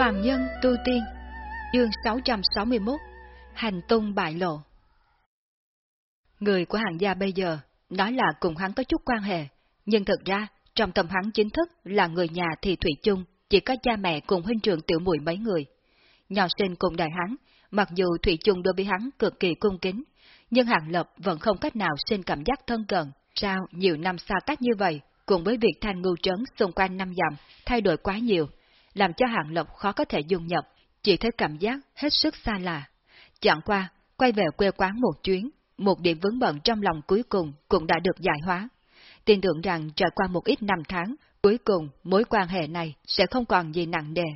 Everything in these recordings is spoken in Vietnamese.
Phạm Nhân Tu Tiên Chương 661 Hành tung bại lộ Người của hàng gia bây giờ nói là cùng hắn có chút quan hệ, nhưng thực ra trong tâm hắn chính thức là người nhà thì Thủy chung, chỉ có cha mẹ cùng huynh trưởng tiểu muội mấy người. Nhỏ sinh cùng đại hắn, mặc dù Thủy chung đối với hắn cực kỳ cung kính, nhưng Hàng Lập vẫn không cách nào sinh cảm giác thân cận. Sao nhiều năm xa cách như vậy, cùng với việc thanh ngưu trấn xung quanh năm dặm thay đổi quá nhiều, làm cho Hàng lộc khó có thể dung nhập, chỉ thấy cảm giác hết sức xa lạ. Chẳng qua, quay về quê quán một chuyến, một điểm vướng bận trong lòng cuối cùng cũng đã được giải hóa. Tin tưởng rằng trải qua một ít năm tháng, cuối cùng mối quan hệ này sẽ không còn gì nặng nề.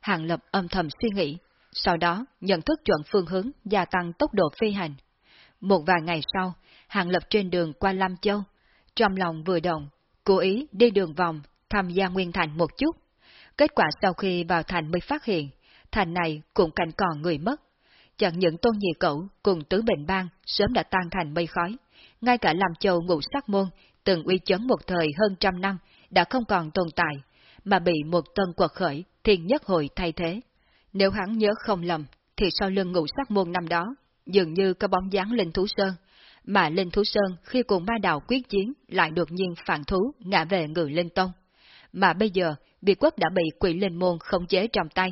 Hàng Lập âm thầm suy nghĩ, sau đó nhận thức chuẩn phương hướng gia tăng tốc độ phi hành. Một vài ngày sau, Hàng Lập trên đường qua Lam Châu, trong lòng vừa động, cố ý đi đường vòng tham gia Nguyên Thành một chút. Kết quả sau khi vào thành mới phát hiện, thành này cũng cảnh còn người mất. Chẳng những tôn nhị cẩu cùng tứ bệnh bang sớm đã tan thành mây khói, ngay cả làm châu ngũ sắc môn, từng uy chấn một thời hơn trăm năm, đã không còn tồn tại, mà bị một tân quật khởi, thiên nhất hội thay thế. Nếu hắn nhớ không lầm, thì sau lưng ngũ sắc môn năm đó, dường như có bóng dáng Linh Thú Sơn, mà Linh Thú Sơn khi cùng ma đạo quyết chiến lại đột nhiên phản thú ngã về ngự Linh Tông. Mà bây giờ, Việt quốc đã bị quỷ linh môn khống chế trong tay.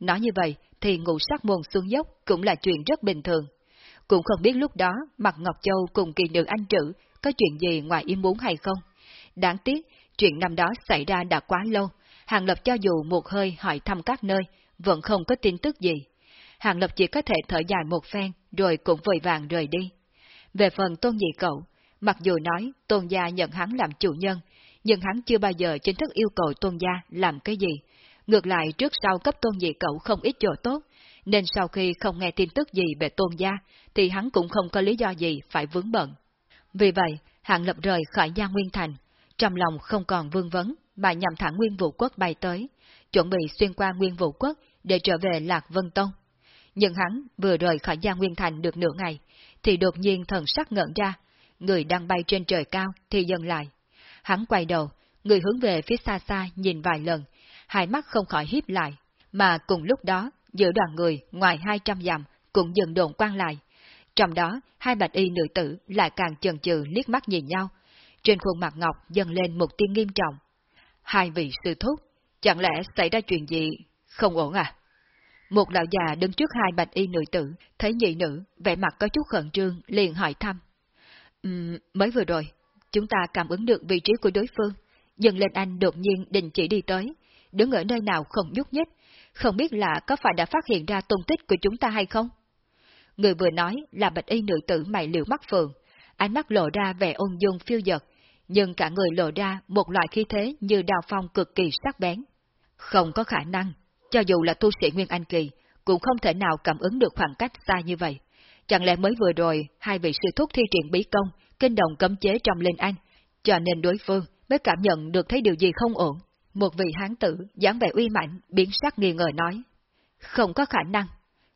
Nói như vậy, thì ngũ sắc môn xuống dốc cũng là chuyện rất bình thường. Cũng không biết lúc đó Mặt Ngọc Châu cùng kỳ nữ anh trữ có chuyện gì ngoài ý muốn hay không. Đáng tiếc, chuyện năm đó xảy ra đã quá lâu, Hàng Lập cho dù một hơi hỏi thăm các nơi, vẫn không có tin tức gì. Hàng Lập chỉ có thể thở dài một phen, rồi cũng vội vàng rời đi. Về phần tôn nhị cậu, mặc dù nói tôn gia nhận hắn làm chủ nhân, nhưng hắn chưa bao giờ chính thức yêu cầu tôn gia làm cái gì. Ngược lại trước sau cấp tôn nhị cậu không ít chỗ tốt, nên sau khi không nghe tin tức gì về tôn gia, thì hắn cũng không có lý do gì phải vướng bận. Vì vậy, hạng lập rời khỏi Gia Nguyên Thành, trong lòng không còn vương vấn, mà nhằm thẳng Nguyên Vũ Quốc bay tới, chuẩn bị xuyên qua Nguyên Vũ Quốc để trở về Lạc Vân Tông. Nhưng hắn vừa rời khỏi Gia Nguyên Thành được nửa ngày, thì đột nhiên thần sắc ngẩn ra, người đang bay trên trời cao thì dừng lại. Hắn quay đầu, người hướng về phía xa xa nhìn vài lần, hai mắt không khỏi hiếp lại, mà cùng lúc đó, giữa đoàn người ngoài hai trăm dặm cũng dừng đồn quan lại. Trong đó, hai bạch y nữ tử lại càng chần chừ liếc mắt nhìn nhau. Trên khuôn mặt ngọc dần lên một tiên nghiêm trọng. Hai vị sư thúc, chẳng lẽ xảy ra chuyện gì không ổn à? Một lão già đứng trước hai bạch y nữ tử, thấy nhị nữ, vẻ mặt có chút khẩn trương, liền hỏi thăm. Um, mới vừa rồi, chúng ta cảm ứng được vị trí của đối phương, dần lên anh đột nhiên đình chỉ đi tới, đứng ở nơi nào không nhúc nhích, không biết là có phải đã phát hiện ra tung tích của chúng ta hay không? Người vừa nói là bạch y nữ tử mày liều mắt phượng, ánh mắt lộ ra vẻ ôn dung phiêu dật, nhưng cả người lộ ra một loại khí thế như đào phong cực kỳ sắc bén. Không có khả năng, cho dù là tu sĩ Nguyên Anh Kỳ, cũng không thể nào cảm ứng được khoảng cách xa như vậy. Chẳng lẽ mới vừa rồi, hai vị sư thúc thi triển bí công, kinh động cấm chế trong Linh Anh, cho nên đối phương mới cảm nhận được thấy điều gì không ổn. Một vị hán tử, dáng vẻ uy mạnh, biến sắc nghi ngờ nói. Không có khả năng.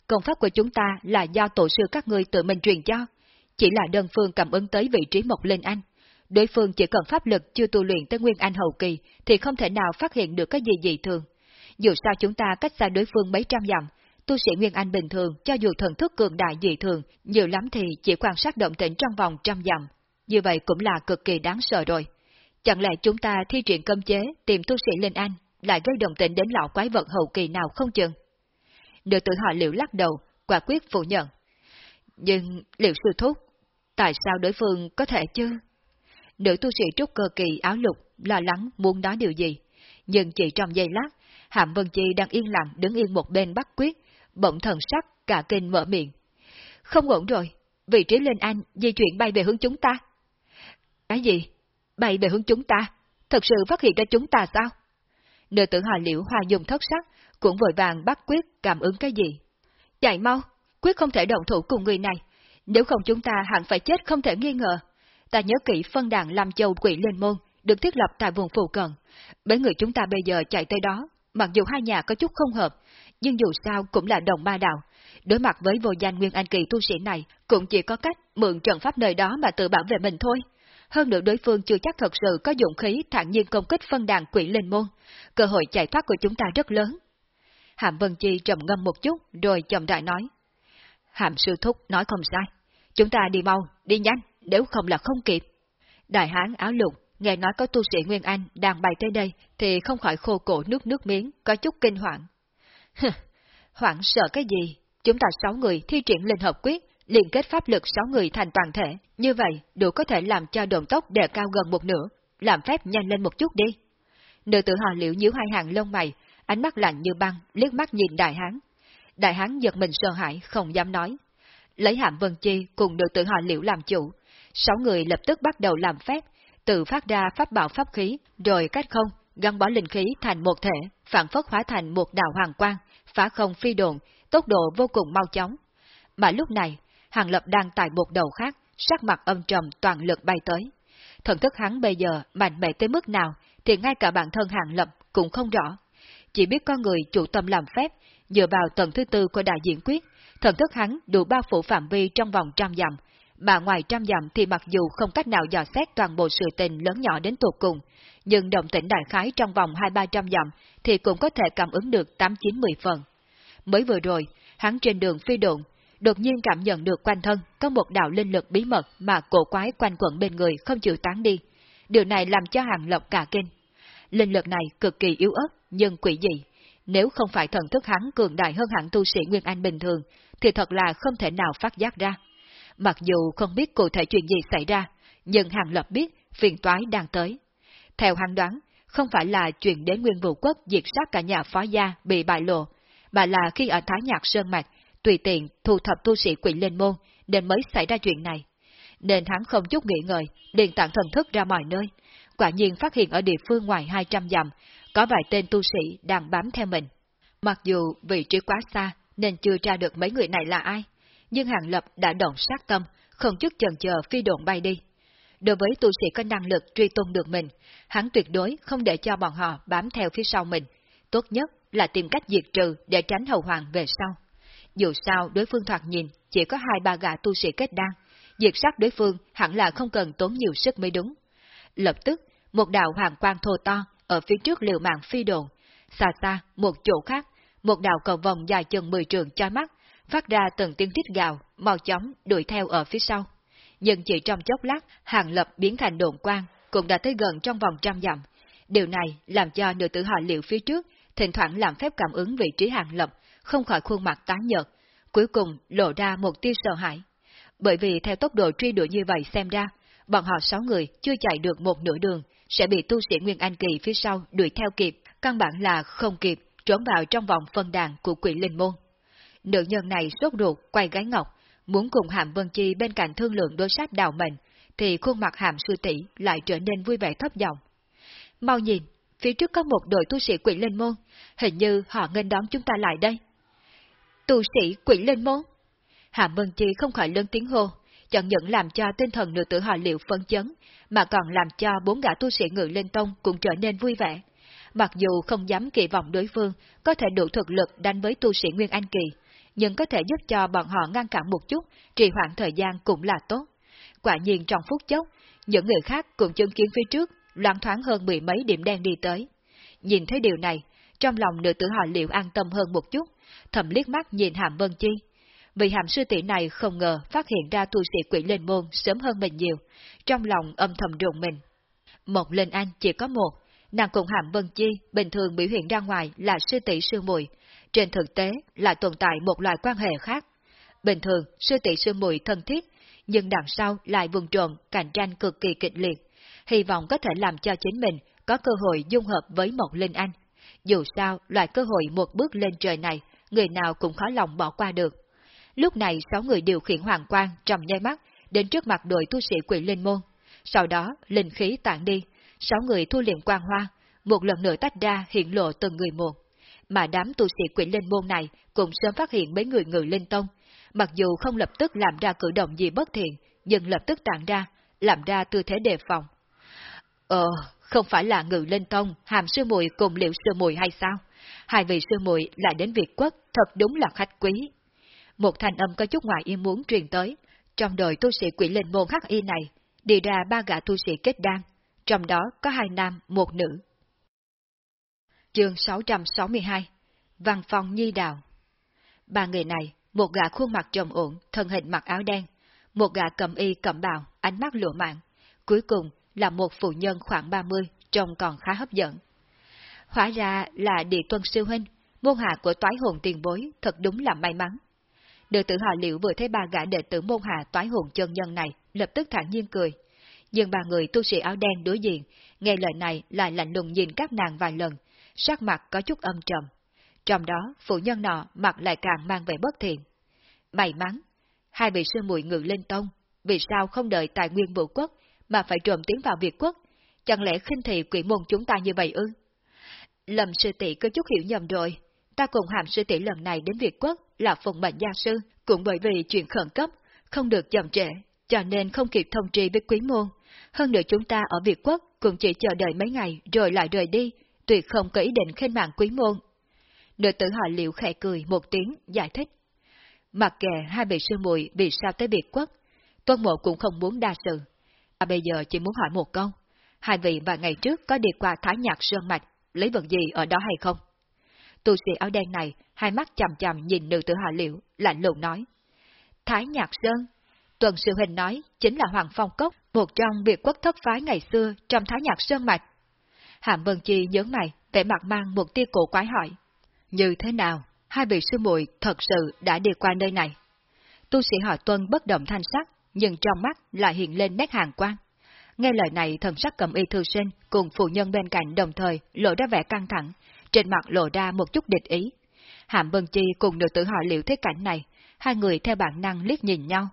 Công pháp của chúng ta là do tổ sư các ngươi tự mình truyền cho. Chỉ là đơn phương cảm ứng tới vị trí một Linh Anh. Đối phương chỉ cần pháp lực chưa tu luyện tới Nguyên Anh hậu kỳ thì không thể nào phát hiện được cái gì dị thường. Dù sao chúng ta cách xa đối phương mấy trăm dặm, tu sĩ Nguyên Anh bình thường cho dù thần thức cường đại dị thường, nhiều lắm thì chỉ quan sát động tĩnh trong vòng trăm dặm. Như vậy cũng là cực kỳ đáng sợ rồi. Chẳng lẽ chúng ta thi triển cấm chế tìm tu sĩ Linh Anh lại gây động tĩnh đến lão quái vật hậu kỳ nào không chừng? Nữ tử họ liễu lắc đầu, quả quyết phủ nhận. Nhưng liệu sư thúc, tại sao đối phương có thể chứ? Nữ tu sĩ trúc cơ kỳ áo lục lo lắng muốn nói điều gì, nhưng chỉ trong giây lát, Hàm Vân Chi đang yên lặng đứng yên một bên bắt quyết, bỗng thần sắc cả kinh mở miệng. Không ổn rồi, vị trí lên anh di chuyển bay về hướng chúng ta. Cái gì? Bay về hướng chúng ta? Thật sự phát hiện ra chúng ta sao? Nữ tử hòa liễu hoa dùng thất sắc, cũng vội vàng bắt quyết cảm ứng cái gì. Chạy mau, quyết không thể động thủ cùng người này, nếu không chúng ta hẳn phải chết không thể nghi ngờ. Ta nhớ kỹ phân đàn làm châu quỷ lên môn, được thiết lập tại vùng phụ cận. Mấy người chúng ta bây giờ chạy tới đó, mặc dù hai nhà có chút không hợp, nhưng dù sao cũng là đồng ma đạo. Đối mặt với vô danh nguyên anh kỳ tu sĩ này, cũng chỉ có cách mượn trận pháp nơi đó mà tự bảo vệ mình thôi. Hơn nữa đối phương chưa chắc thật sự có dụng khí thản nhiên công kích phân đàn quỷ lên môn. Cơ hội chạy thoát của chúng ta rất lớn. Hàm Vân Chi trầm ngâm một chút rồi chậm rãi nói. Hàm sư thúc nói không sai. Chúng ta đi mau, đi nhanh, nếu không là không kịp. Đại hán áo lục nghe nói có tu sĩ Nguyên Anh đang bay tới đây thì không khỏi khô cổ nước nước miếng, có chút kinh hoàng hoảng sợ cái gì? Chúng ta sáu người thi triển linh hợp quyết, liên kết pháp lực sáu người thành toàn thể, như vậy đủ có thể làm cho đồn tốc đề cao gần một nửa, làm phép nhanh lên một chút đi. Nữ tử họ liễu nhíu hai hàng lông mày, ánh mắt lạnh như băng, liếc mắt nhìn đại hán. Đại hán giật mình sợ hãi, không dám nói. Lấy hạm vân chi cùng nữ tử họ liễu làm chủ, sáu người lập tức bắt đầu làm phép, tự phát ra pháp bảo pháp khí, rồi cách không, gắn bó linh khí thành một thể, phản phất hóa thành một đạo hoàng quang, phá không phi đồn, tốc độ vô cùng mau chóng. Mà lúc này, Hàng Lập đang tại một đầu khác, sắc mặt âm trầm toàn lực bay tới. Thần thức hắn bây giờ mạnh mẽ tới mức nào thì ngay cả bản thân Hàng Lập cũng không rõ. Chỉ biết con người chủ tâm làm phép, dựa vào tầng thứ tư của đại diện quyết, thần thức hắn đủ bao phủ phạm vi trong vòng trăm dặm, mà ngoài trăm dặm thì mặc dù không cách nào dò xét toàn bộ sự tình lớn nhỏ đến tột cùng, nhưng động tĩnh đại khái trong vòng hai ba trăm dặm thì cũng có thể cảm ứng được tám chín mười phần. Mới vừa rồi, hắn trên đường phi độn, đột nhiên cảm nhận được quanh thân có một đạo linh lực bí mật mà cổ quái quanh quẩn bên người không chịu tán đi. Điều này làm cho hàng lộc cả kinh. Linh lực này cực kỳ yếu ớt, nhưng quỷ dị. Nếu không phải thần thức hắn cường đại hơn hẳn tu sĩ Nguyên Anh bình thường, thì thật là không thể nào phát giác ra. Mặc dù không biết cụ thể chuyện gì xảy ra, nhưng Hàng Lập biết phiền toái đang tới. Theo hắn đoán, không phải là chuyện đến Nguyên Vũ Quốc diệt sát cả nhà phó gia bị bại lộ, mà là khi ở Thái Nhạc Sơn Mạch, tùy tiện thu thập tu sĩ quỷ lên môn, nên mới xảy ra chuyện này. Nên hắn không chút nghĩ ngợi, liền tặng thần thức ra mọi nơi. Quả nhiên phát hiện ở địa phương ngoài 200 dặm, có vài tên tu sĩ đang bám theo mình. Mặc dù vị trí quá xa, nên chưa tra được mấy người này là ai, nhưng Hàng Lập đã động sát tâm, không chút chần chờ phi độn bay đi. Đối với tu sĩ có năng lực truy tung được mình, hắn tuyệt đối không để cho bọn họ bám theo phía sau mình. Tốt nhất là tìm cách diệt trừ để tránh hậu hoàng về sau. Dù sao đối phương thoạt nhìn chỉ có hai ba gã tu sĩ kết đan, diệt sát đối phương hẳn là không cần tốn nhiều sức mới đúng. Lập tức, một đạo hoàng quang thô to ở phía trước liều mạng phi đồn, xa xa một chỗ khác, một đạo cầu vòng dài chừng 10 trường chói mắt, phát ra từng tiếng rít gào, mau chóng đuổi theo ở phía sau. Nhưng chỉ trong chốc lát, hàng lập biến thành đồn quang, cũng đã tới gần trong vòng trăm dặm. Điều này làm cho nữ tử họ liệu phía trước, thỉnh thoảng làm phép cảm ứng vị trí hàng lập, không khỏi khuôn mặt tái nhợt, cuối cùng lộ ra một tia sợ hãi. Bởi vì theo tốc độ truy đuổi như vậy xem ra, bọn họ sáu người chưa chạy được một nửa đường, sẽ bị tu sĩ Nguyên Anh Kỳ phía sau đuổi theo kịp, căn bản là không kịp, trốn vào trong vòng phân đàn của quỷ linh môn. Nữ nhân này sốt ruột quay gái ngọc, muốn cùng Hàm Vân Chi bên cạnh thương lượng đối sách đào mệnh, thì khuôn mặt Hàm Sư tỷ lại trở nên vui vẻ thấp giọng. Mau nhìn, phía trước có một đội tu sĩ quỷ linh môn, hình như họ nghênh đón chúng ta lại đây. Tu sĩ quỷ linh môn? Hàm Vân Chi không khỏi lớn tiếng hô, chẳng những làm cho tinh thần nữ tử họ liệu phân chấn, mà còn làm cho bốn gã tu sĩ ngự lên tông cũng trở nên vui vẻ. Mặc dù không dám kỳ vọng đối phương có thể đủ thực lực đánh với tu sĩ Nguyên Anh Kỳ, nhưng có thể giúp cho bọn họ ngăn cản một chút, trì hoãn thời gian cũng là tốt. Quả nhiên trong phút chốc, những người khác cũng chứng kiến phía trước, loạn thoáng hơn mười mấy điểm đen đi tới. Nhìn thấy điều này, trong lòng nữ tử họ liệu an tâm hơn một chút, thầm liếc mắt nhìn Hàm Vân Chi. Vì hàm sư tỷ này không ngờ phát hiện ra tu sĩ quỷ lên môn sớm hơn mình nhiều, trong lòng âm thầm rụng mình. Một lên anh chỉ có một, nàng cùng Hàm Vân Chi bình thường biểu hiện ra ngoài là sư tỷ sư muội trên thực tế là tồn tại một loại quan hệ khác. Bình thường, sư tỷ sư muội thân thiết, nhưng đằng sau lại vùng trộn, cạnh tranh cực kỳ kịch liệt, hy vọng có thể làm cho chính mình có cơ hội dung hợp với một linh anh. Dù sao, loại cơ hội một bước lên trời này, người nào cũng khó lòng bỏ qua được. Lúc này, sáu người điều khiển hoàng quang trong nháy mắt, đến trước mặt đội tu sĩ quỷ linh môn. Sau đó, linh khí tản đi, sáu người thu liệm quang hoa, một lần nữa tách ra hiện lộ từng người một mà đám tu sĩ quỷ linh môn này cũng sớm phát hiện mấy người ngự linh tông, mặc dù không lập tức làm ra cử động gì bất thiện, nhưng lập tức tản ra, làm ra tư thế đề phòng. Ờ, không phải là ngự linh tông, hàm sư muội cùng liệu sư muội hay sao? Hai vị sư muội lại đến Việt quốc, thật đúng là khách quý. Một thanh âm có chút ngoài ý muốn truyền tới, trong đội tu sĩ quỷ linh môn hắc y này, đi ra ba gã tu sĩ kết đan, trong đó có hai nam, một nữ. Chương 662 Văn phòng Nhi Đào. Ba người này, một gã khuôn mặt trầm ổn, thân hình mặc áo đen, một gã cầm y cầm bào, ánh mắt lụa mạng, cuối cùng là một phụ nhân khoảng 30, trông còn khá hấp dẫn. Hóa ra là địa tuân sư huynh, môn hạ của toái hồn tiền bối, thật đúng là may mắn. Đệ tử họ liệu vừa thấy ba gã đệ tử môn hạ toái hồn chân nhân này, lập tức thản nhiên cười. Nhưng ba người tu sĩ áo đen đối diện, nghe lời này lại lạnh lùng nhìn các nàng vài lần, sắc mặt có chút âm trầm. Trong đó, phụ nhân nọ mặt lại càng mang vẻ bất thiện. May mắn, hai vị sư muội ngự lên tông, vì sao không đợi tài nguyên vũ quốc, mà phải trộm tiến vào Việt quốc? Chẳng lẽ khinh thị quỷ môn chúng ta như vậy ư? Lầm sư tỷ có chút hiểu nhầm rồi, ta cùng hàm sư tỷ lần này đến Việt quốc là phụng mệnh gia sư, cũng bởi vì chuyện khẩn cấp, không được chậm trễ, cho nên không kịp thông tri với quý môn. Hơn nữa chúng ta ở Việt quốc cũng chỉ chờ đợi mấy ngày rồi lại rời đi, tuyệt không có ý định khen mạng quý môn. Nữ tử họ liệu khẽ cười một tiếng, giải thích. Mặc kệ hai vị sư muội vì sao tới biệt quốc, tuân mộ cũng không muốn đa sự. À bây giờ chỉ muốn hỏi một câu, hai vị vài ngày trước có đi qua Thái Nhạc Sơn Mạch, lấy vật gì ở đó hay không? Tu sĩ áo đen này, hai mắt chầm chầm nhìn nữ tử họ liệu, lạnh lùng nói. Thái Nhạc Sơn, Tuần Sư Huynh nói, chính là Hoàng Phong Cốc, một trong biệt quốc thất phái ngày xưa trong Thái Nhạc Sơn Mạch. Hàm Vân Chi nhớ mày, vẻ mặt mang một tia cổ quái hỏi. Như thế nào, hai vị sư muội thật sự đã đi qua nơi này? Tu sĩ họ Tuân bất động thanh sắc, nhưng trong mắt lại hiện lên nét hàng quan. Nghe lời này thần sắc cầm y thư sinh cùng phụ nhân bên cạnh đồng thời lộ ra vẻ căng thẳng, trên mặt lộ ra một chút địch ý. Hàm Vân Chi cùng nữ tử họ liệu thế cảnh này, hai người theo bản năng liếc nhìn nhau.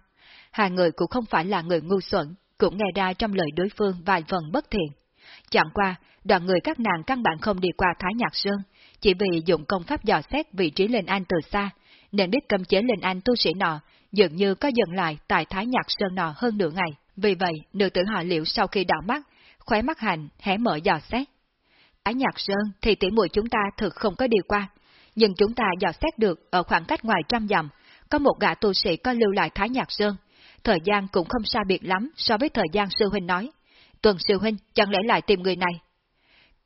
Hai người cũng không phải là người ngu xuẩn, cũng nghe ra trong lời đối phương vài phần bất thiện. Chẳng qua, đoàn người các nàng căn bản không đi qua Thái Nhạc Sơn, chỉ vì dụng công pháp dò xét vị trí lên an từ xa, nên biết cấm chế lên an tu sĩ nọ, dường như có dừng lại tại Thái Nhạc Sơn nọ hơn nửa ngày. Vì vậy, nữ tử họ liệu sau khi đảo mắt, khóe mắt hành, hé mở dò xét. Thái Nhạc Sơn thì tỉ muội chúng ta thực không có đi qua, nhưng chúng ta dò xét được ở khoảng cách ngoài trăm dặm, có một gã tu sĩ có lưu lại Thái Nhạc Sơn. Thời gian cũng không xa biệt lắm so với thời gian sư huynh nói. Tuần sư huynh chẳng lẽ lại tìm người này?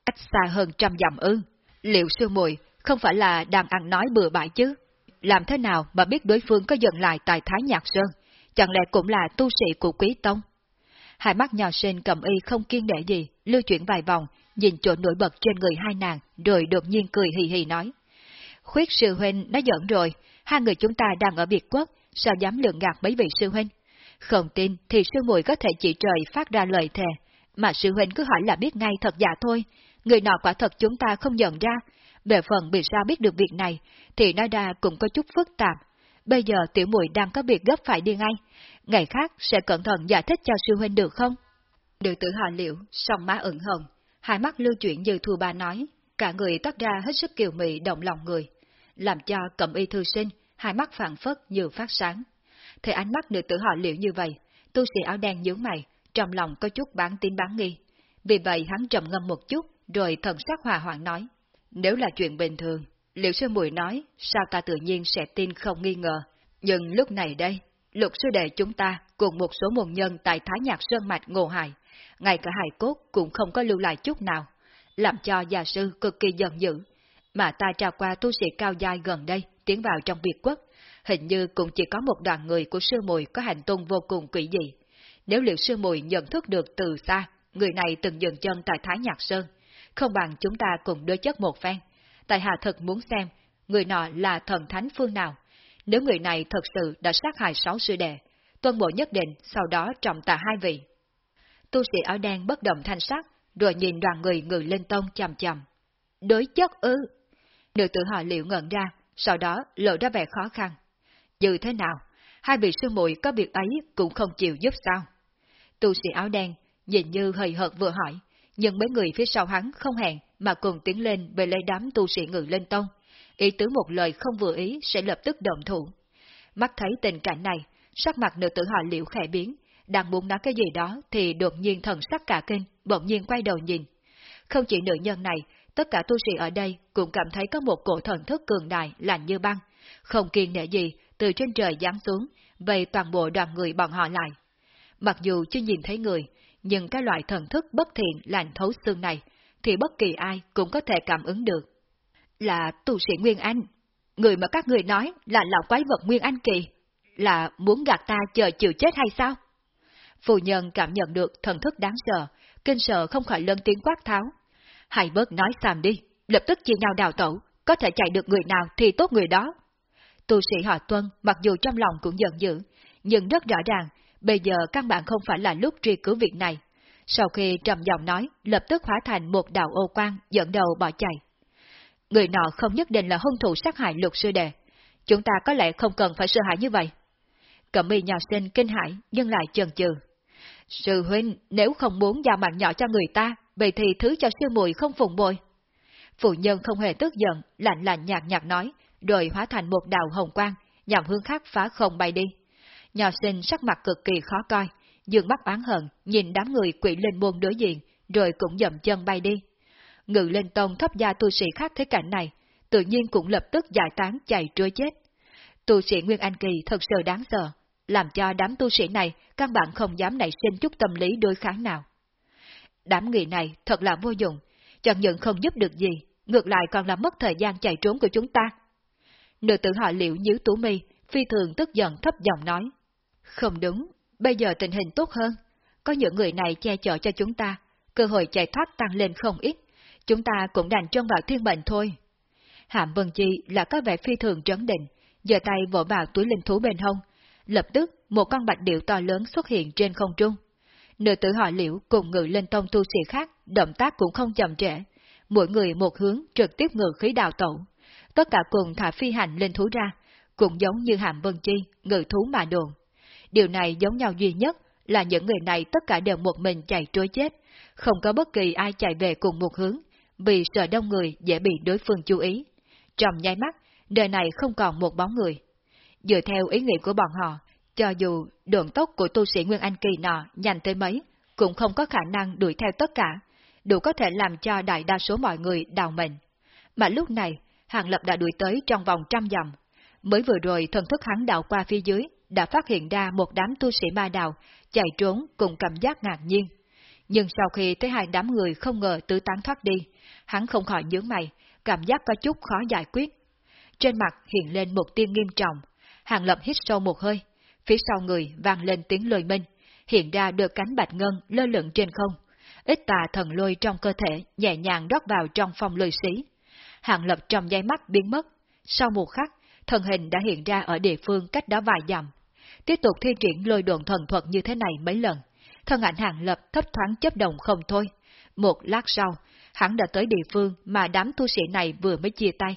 Cách xa hơn trăm dặm ư? Liệu sư muội không phải là đang ăn nói bừa bãi chứ? Làm thế nào mà biết đối phương có dần lại tại Thái Nhạc Sơn? Chẳng lẽ cũng là tu sĩ của Quý Tông? Hai mắt nhỏ sinh cầm y không kiên để gì, lưu chuyển vài vòng, nhìn chỗ nổi bật trên người hai nàng, rồi đột nhiên cười hì hì nói. Khuyết sư huynh đã giỡn rồi, hai người chúng ta đang ở việt quốc, sao dám lượng gạt mấy vị sư huynh? Không tin thì sư muội có thể chỉ trời phát ra lời thề, mà sư huynh cứ hỏi là biết ngay thật giả thôi, người nọ quả thật chúng ta không nhận ra. Về phần bị sao biết được việc này, thì nói ra cũng có chút phức tạp. Bây giờ tiểu muội đang có việc gấp phải đi ngay, ngày khác sẽ cẩn thận giải thích cho sư huynh được không? Được tử họ liệu, song má ửng hồng, hai mắt lưu chuyển như thua ba nói, cả người toát ra hết sức kiều mị động lòng người, làm cho cẩm y thư sinh, hai mắt phản phất như phát sáng. Thấy ánh mắt nữ tử họ liệu như vậy, tu sĩ áo đen nhướng mày, trong lòng có chút bán tin bán nghi. Vì vậy hắn trầm ngâm một chút, rồi thần sắc hòa hoãn nói. Nếu là chuyện bình thường, liệu sư muội nói, sao ta tự nhiên sẽ tin không nghi ngờ. Nhưng lúc này đây, lục sư đệ chúng ta cùng một số môn nhân tại Thái Nhạc Sơn Mạch Ngô Hải, ngay cả hài cốt cũng không có lưu lại chút nào, làm cho gia sư cực kỳ giận dữ. Mà ta trao qua tu sĩ cao giai gần đây, tiến vào trong việt quốc, hình như cũng chỉ có một đoàn người của sư muội có hành tung vô cùng quỷ dị. Nếu liệu sư mùi nhận thức được từ xa, người này từng dừng chân tại Thái Nhạc Sơn, không bằng chúng ta cùng đối chất một phen. Tại hạ thật muốn xem, người nọ là thần thánh phương nào. Nếu người này thật sự đã sát hại sáu sư đệ, tuân bộ nhất định sau đó trọng tạ hai vị. Tu sĩ áo đen bất động thanh sắc, rồi nhìn đoàn người ngự lên tông chầm chầm. Đối chất ư? Nữ tử họ liệu ngẩn ra, sau đó lộ ra vẻ khó khăn. Như thế nào? Hai vị sư muội có việc ấy cũng không chịu giúp sao? Tu sĩ áo đen, nhìn như hơi hợt vừa hỏi, nhưng mấy người phía sau hắn không hẹn mà cùng tiến lên về lấy đám tu sĩ ngự lên tông. Ý tứ một lời không vừa ý sẽ lập tức động thủ. Mắt thấy tình cảnh này, sắc mặt nữ tử họ liễu khẽ biến, đang muốn nói cái gì đó thì đột nhiên thần sắc cả kinh, bỗng nhiên quay đầu nhìn. Không chỉ nữ nhân này, tất cả tu sĩ ở đây cũng cảm thấy có một cổ thần thức cường đại lạnh như băng, không kiên nể gì từ trên trời giáng xuống, vây toàn bộ đoàn người bọn họ lại. Mặc dù chưa nhìn thấy người, nhưng cái loại thần thức bất thiện lạnh thấu xương này, thì bất kỳ ai cũng có thể cảm ứng được. Là tu sĩ Nguyên Anh. Người mà các người nói là lão quái vật Nguyên Anh kỳ. Là muốn gạt ta chờ chịu chết hay sao? Phụ nhân cảm nhận được thần thức đáng sợ, kinh sợ không khỏi lớn tiếng quát tháo. Hãy bớt nói xàm đi, lập tức chia nhau đào tẩu, có thể chạy được người nào thì tốt người đó. Tu sĩ họ tuân, mặc dù trong lòng cũng giận dữ, nhưng rất rõ ràng, bây giờ căn bản không phải là lúc truy cứu việc này. Sau khi trầm giọng nói, lập tức hóa thành một đạo ô quang dẫn đầu bỏ chạy. Người nọ không nhất định là hung thủ sát hại lục sư đệ. Chúng ta có lẽ không cần phải sợ hãi như vậy. Cẩm y nhỏ sinh kinh hãi nhưng lại chần chừ. Sư huynh, nếu không muốn giao mạng nhỏ cho người ta, vậy thì thứ cho sư muội không phụng bồi. Phụ nhân không hề tức giận, lạnh lạnh nhạt nhạt nói, rồi hóa thành một đạo hồng quang, nhằm hướng khác phá không bay đi. Nhỏ sinh sắc mặt cực kỳ khó coi, dương mắt oán hận, nhìn đám người quỷ lên môn đối diện, rồi cũng dậm chân bay đi. Ngự lên tông thấp gia tu sĩ khác thấy cảnh này, tự nhiên cũng lập tức giải tán chạy trôi chết. Tu sĩ Nguyên Anh Kỳ thật sự đáng sợ, làm cho đám tu sĩ này căn bản không dám nảy sinh chút tâm lý đối kháng nào. Đám người này thật là vô dụng, chẳng những không giúp được gì, ngược lại còn làm mất thời gian chạy trốn của chúng ta. Nữ tử họ liệu nhíu tú mi, phi thường tức giận thấp giọng nói. Không đúng, bây giờ tình hình tốt hơn, có những người này che chở cho chúng ta, cơ hội chạy thoát tăng lên không ít, chúng ta cũng đành trông vào thiên mệnh thôi. Hàm Vân Chi là có vẻ phi thường trấn định, giơ tay vỗ vào túi linh thú bên hông, lập tức một con bạch điệu to lớn xuất hiện trên không trung. Nữ tử họ liễu cùng ngự lên tông tu sĩ khác, động tác cũng không chậm trễ, mỗi người một hướng trực tiếp ngự khí đào tẩu. Tất cả cùng thả phi hành lên thú ra, cũng giống như hàm vân chi, ngự thú mà đồn. Điều này giống nhau duy nhất là những người này tất cả đều một mình chạy trối chết, không có bất kỳ ai chạy về cùng một hướng, vì sợ đông người dễ bị đối phương chú ý. Trong nháy mắt, đời này không còn một bóng người. Dựa theo ý nghĩ của bọn họ, cho dù đường tốc của tu sĩ Nguyên Anh kỳ nọ nhanh tới mấy, cũng không có khả năng đuổi theo tất cả, đủ có thể làm cho đại đa số mọi người đào mệnh. Mà lúc này, Hàng Lập đã đuổi tới trong vòng trăm dặm. Mới vừa rồi thần thức hắn đào qua phía dưới, đã phát hiện ra một đám tu sĩ ma đạo chạy trốn cùng cảm giác ngạc nhiên. Nhưng sau khi thấy hai đám người không ngờ tứ tán thoát đi, hắn không khỏi nhướng mày, cảm giác có chút khó giải quyết. Trên mặt hiện lên một tiên nghiêm trọng, Hàng Lập hít sâu một hơi, phía sau người vang lên tiếng lôi minh, hiện ra được cánh bạch ngân lơ lửng trên không. Ít tà thần lôi trong cơ thể nhẹ nhàng rót vào trong phong lôi xí. Hàng Lập trong giây mắt biến mất, sau một khắc, thần hình đã hiện ra ở địa phương cách đó vài dặm. Tiếp tục thi triển lôi đồn thần thuật như thế này mấy lần, thân ảnh Hàng Lập thấp thoáng chấp động không thôi. Một lát sau, hắn đã tới địa phương mà đám tu sĩ này vừa mới chia tay.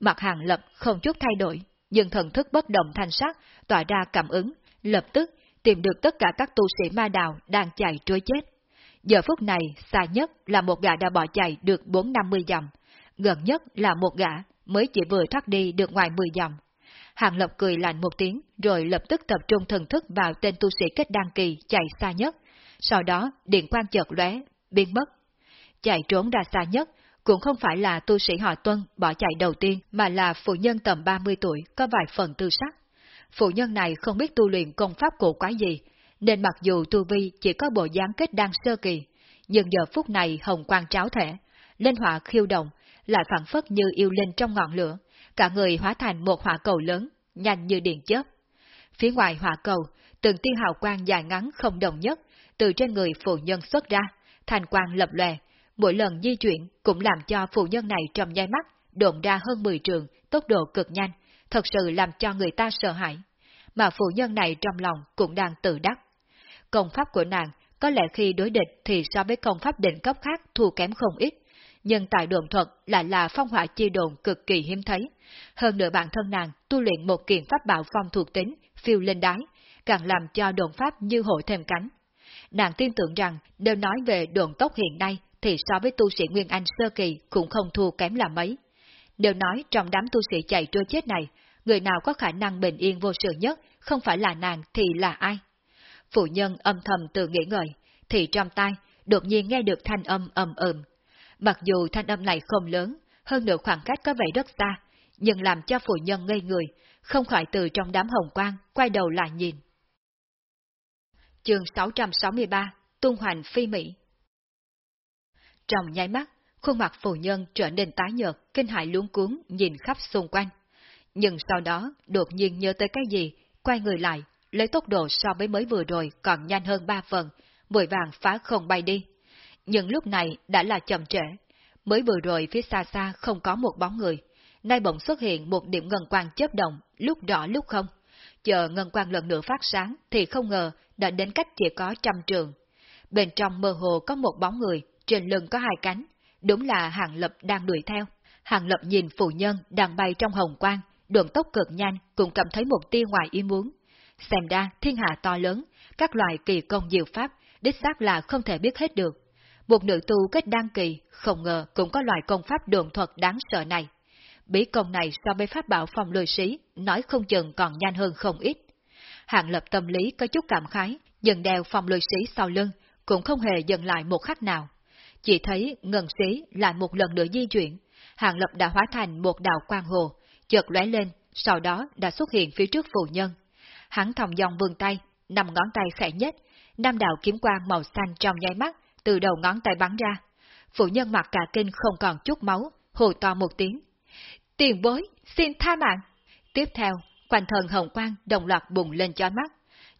Mặt Hàng Lập không chút thay đổi, nhưng thần thức bất động thanh sắc, tỏa ra cảm ứng, lập tức tìm được tất cả các tu sĩ ma đào đang chạy trôi chết. Giờ phút này, xa nhất là một gã đã bỏ chạy được 4-50 dặm, gần nhất là một gã mới chỉ vừa thoát đi được ngoài 10 dặm. Hàng Lập cười lạnh một tiếng, rồi lập tức tập trung thần thức vào tên tu sĩ kết đăng kỳ chạy xa nhất, sau đó điện quang chợt lóe, biến mất. Chạy trốn ra xa nhất, cũng không phải là tu sĩ họ tuân bỏ chạy đầu tiên, mà là phụ nhân tầm 30 tuổi có vài phần tư sắc. Phụ nhân này không biết tu luyện công pháp cổ quái gì, nên mặc dù tu vi chỉ có bộ dáng kết đăng sơ kỳ, nhưng giờ phút này hồng quang tráo thể, lên hỏa khiêu động, lại phản phất như yêu linh trong ngọn lửa, cả người hóa thành một hỏa cầu lớn, nhanh như điện chớp. Phía ngoài hỏa cầu, từng tia hào quang dài ngắn không đồng nhất, từ trên người phụ nhân xuất ra, thành quang lập lòe, mỗi lần di chuyển cũng làm cho phụ nhân này trong nháy mắt độn ra hơn 10 trường, tốc độ cực nhanh, thật sự làm cho người ta sợ hãi. Mà phụ nhân này trong lòng cũng đang tự đắc. Công pháp của nàng có lẽ khi đối địch thì so với công pháp định cấp khác thua kém không ít, nhân tài đồn thuật lại là phong hỏa chi đồn cực kỳ hiếm thấy. Hơn nữa bản thân nàng tu luyện một kiện pháp bảo phong thuộc tính, phiêu lên đái, càng làm cho đồn pháp như hội thêm cánh. Nàng tin tưởng rằng nếu nói về đồn tốc hiện nay thì so với tu sĩ Nguyên Anh sơ kỳ cũng không thua kém là mấy. Nếu nói trong đám tu sĩ chạy trôi chết này, người nào có khả năng bình yên vô sự nhất, không phải là nàng thì là ai? Phụ nhân âm thầm tự nghĩ ngợi, thì trong tai, đột nhiên nghe được thanh âm ầm ầm. Mặc dù thanh âm này không lớn, hơn nữa khoảng cách có vẻ rất xa, nhưng làm cho phụ nhân ngây người, không khỏi từ trong đám hồng quang quay đầu lại nhìn. Chương 663 Tung hoành phi Mỹ trong nháy mắt, khuôn mặt phụ nhân trở nên tái nhợt, kinh hại luống cuốn, nhìn khắp xung quanh. Nhưng sau đó, đột nhiên nhớ tới cái gì, quay người lại, lấy tốc độ so với mới vừa rồi còn nhanh hơn ba phần, vội vàng phá không bay đi. Nhưng lúc này đã là chậm trễ. Mới vừa rồi phía xa xa không có một bóng người, nay bỗng xuất hiện một điểm ngân quang chớp động, lúc đỏ lúc không. Chờ ngân quang lần nữa phát sáng thì không ngờ đã đến cách chỉ có trăm trường. Bên trong mơ hồ có một bóng người, trên lưng có hai cánh, đúng là Hàng Lập đang đuổi theo. Hàng Lập nhìn phụ nhân đang bay trong hồng quang, đường tốc cực nhanh cũng cảm thấy một tia ngoài ý muốn. Xem ra thiên hạ to lớn, các loài kỳ công diệu pháp, đích xác là không thể biết hết được. Một nữ tu kết đăng kỳ, không ngờ cũng có loại công pháp đồn thuật đáng sợ này. Bí công này so với pháp bảo phòng lười sĩ, nói không chừng còn nhanh hơn không ít. Hạng lập tâm lý có chút cảm khái, dần đeo phòng lười sĩ sau lưng, cũng không hề dừng lại một khắc nào. Chỉ thấy ngân sĩ lại một lần nữa di chuyển, Hạng lập đã hóa thành một đạo quang hồ, chợt lóe lên, sau đó đã xuất hiện phía trước phụ nhân. Hắn thòng dòng vươn tay, nằm ngón tay khẽ nhất, năm đạo kiếm quang màu xanh trong nháy mắt, từ đầu ngón tay bắn ra. Phụ nhân mặt cả kinh không còn chút máu, hồ to một tiếng. Tiền bối, xin tha mạng. Tiếp theo, quanh thần hồng quang đồng loạt bùng lên chói mắt.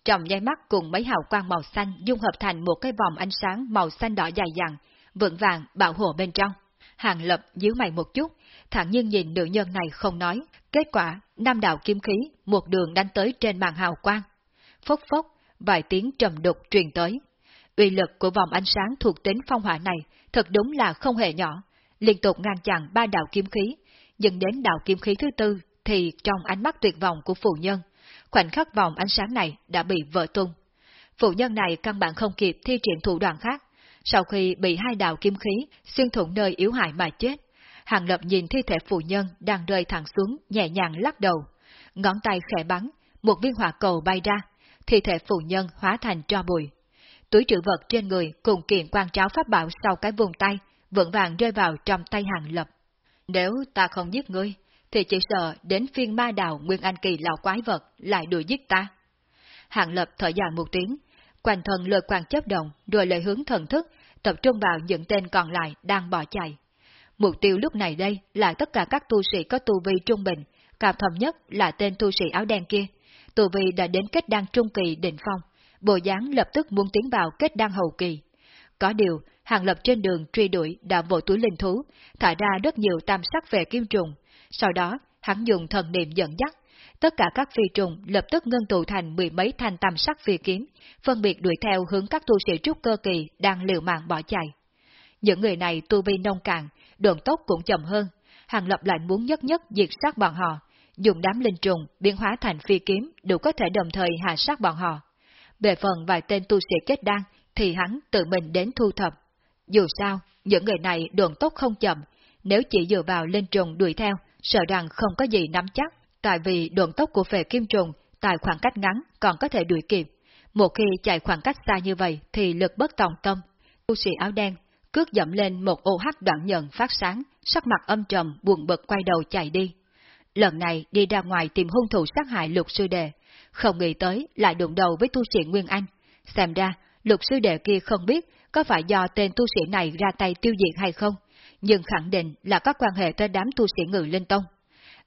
Trong nháy mắt cùng mấy hào quang màu xanh dung hợp thành một cái vòng ánh sáng màu xanh đỏ dài dặn, vững vàng bảo hộ bên trong. Hàng lập díu mày một chút, thẳng nhiên nhìn nữ nhân này không nói, kết quả, nam đạo kiếm khí, một đường đánh tới trên màn hào quang. Phốc phốc, vài tiếng trầm đục truyền tới. Uy lực của vòng ánh sáng thuộc tính phong hỏa này thật đúng là không hề nhỏ, liên tục ngăn chặn ba đạo kiếm khí, nhưng đến đạo kiếm khí thứ tư thì trong ánh mắt tuyệt vọng của phụ nhân, khoảnh khắc vòng ánh sáng này đã bị vỡ tung. Phụ nhân này căn bản không kịp thi triển thủ đoạn khác, sau khi bị hai đạo kiếm khí xuyên thủng nơi yếu hại mà chết, Hàng Lập nhìn thi thể phụ nhân đang rơi thẳng xuống, nhẹ nhàng lắc đầu. Ngón tay khẽ bắn, một viên hỏa cầu bay ra, thi thể phụ nhân hóa thành tro bụi. Túi trữ vật trên người cùng kiện quan tráo pháp bảo sau cái vùng tay, vững vàng rơi vào trong tay Hàng Lập. Nếu ta không giết ngươi, thì chỉ sợ đến phiên ma đào Nguyên Anh Kỳ lão quái vật lại đuổi giết ta. Hàng Lập thở dài một tiếng, quanh thần lời quan chấp động rồi lời hướng thần thức, tập trung vào những tên còn lại đang bỏ chạy. Mục tiêu lúc này đây là tất cả các tu sĩ có tu vi trung bình, cao thầm nhất là tên tu sĩ áo đen kia. Tu vi đã đến kết đăng trung kỳ đỉnh phong, bộ dáng lập tức muốn tiến vào kết đăng hậu kỳ. Có điều, Hàng Lập trên đường truy đuổi đã vội túi linh thú, thả ra rất nhiều tam sắc về kim trùng. Sau đó, hắn dùng thần niệm dẫn dắt, tất cả các phi trùng lập tức ngân tụ thành mười mấy thanh tam sắc phi kiếm, phân biệt đuổi theo hướng các tu sĩ trúc cơ kỳ đang liều mạng bỏ chạy. Những người này tu vi nông cạn, đường tốc cũng chậm hơn, Hàng Lập lại muốn nhất nhất diệt sát bọn họ, dùng đám linh trùng biến hóa thành phi kiếm đủ có thể đồng thời hạ sát bọn họ. Về phần vài tên tu sĩ kết đan thì hắn tự mình đến thu thập. Dù sao, những người này đường tốc không chậm, nếu chỉ dựa vào linh trùng đuổi theo, sợ rằng không có gì nắm chắc, tại vì đường tốc của phệ kim trùng tại khoảng cách ngắn còn có thể đuổi kịp. Một khi chạy khoảng cách xa như vậy thì lực bất tòng tâm. Tu sĩ áo đen cước dẫm lên một ô hắc đoạn nhận phát sáng, sắc mặt âm trầm buồn bực quay đầu chạy đi. Lần này đi ra ngoài tìm hung thủ sát hại lục sư đệ, không nghĩ tới lại đụng đầu với tu sĩ Nguyên Anh. Xem ra, lục sư đệ kia không biết có phải do tên tu sĩ này ra tay tiêu diệt hay không, nhưng khẳng định là có quan hệ tới đám tu sĩ ngự linh tông.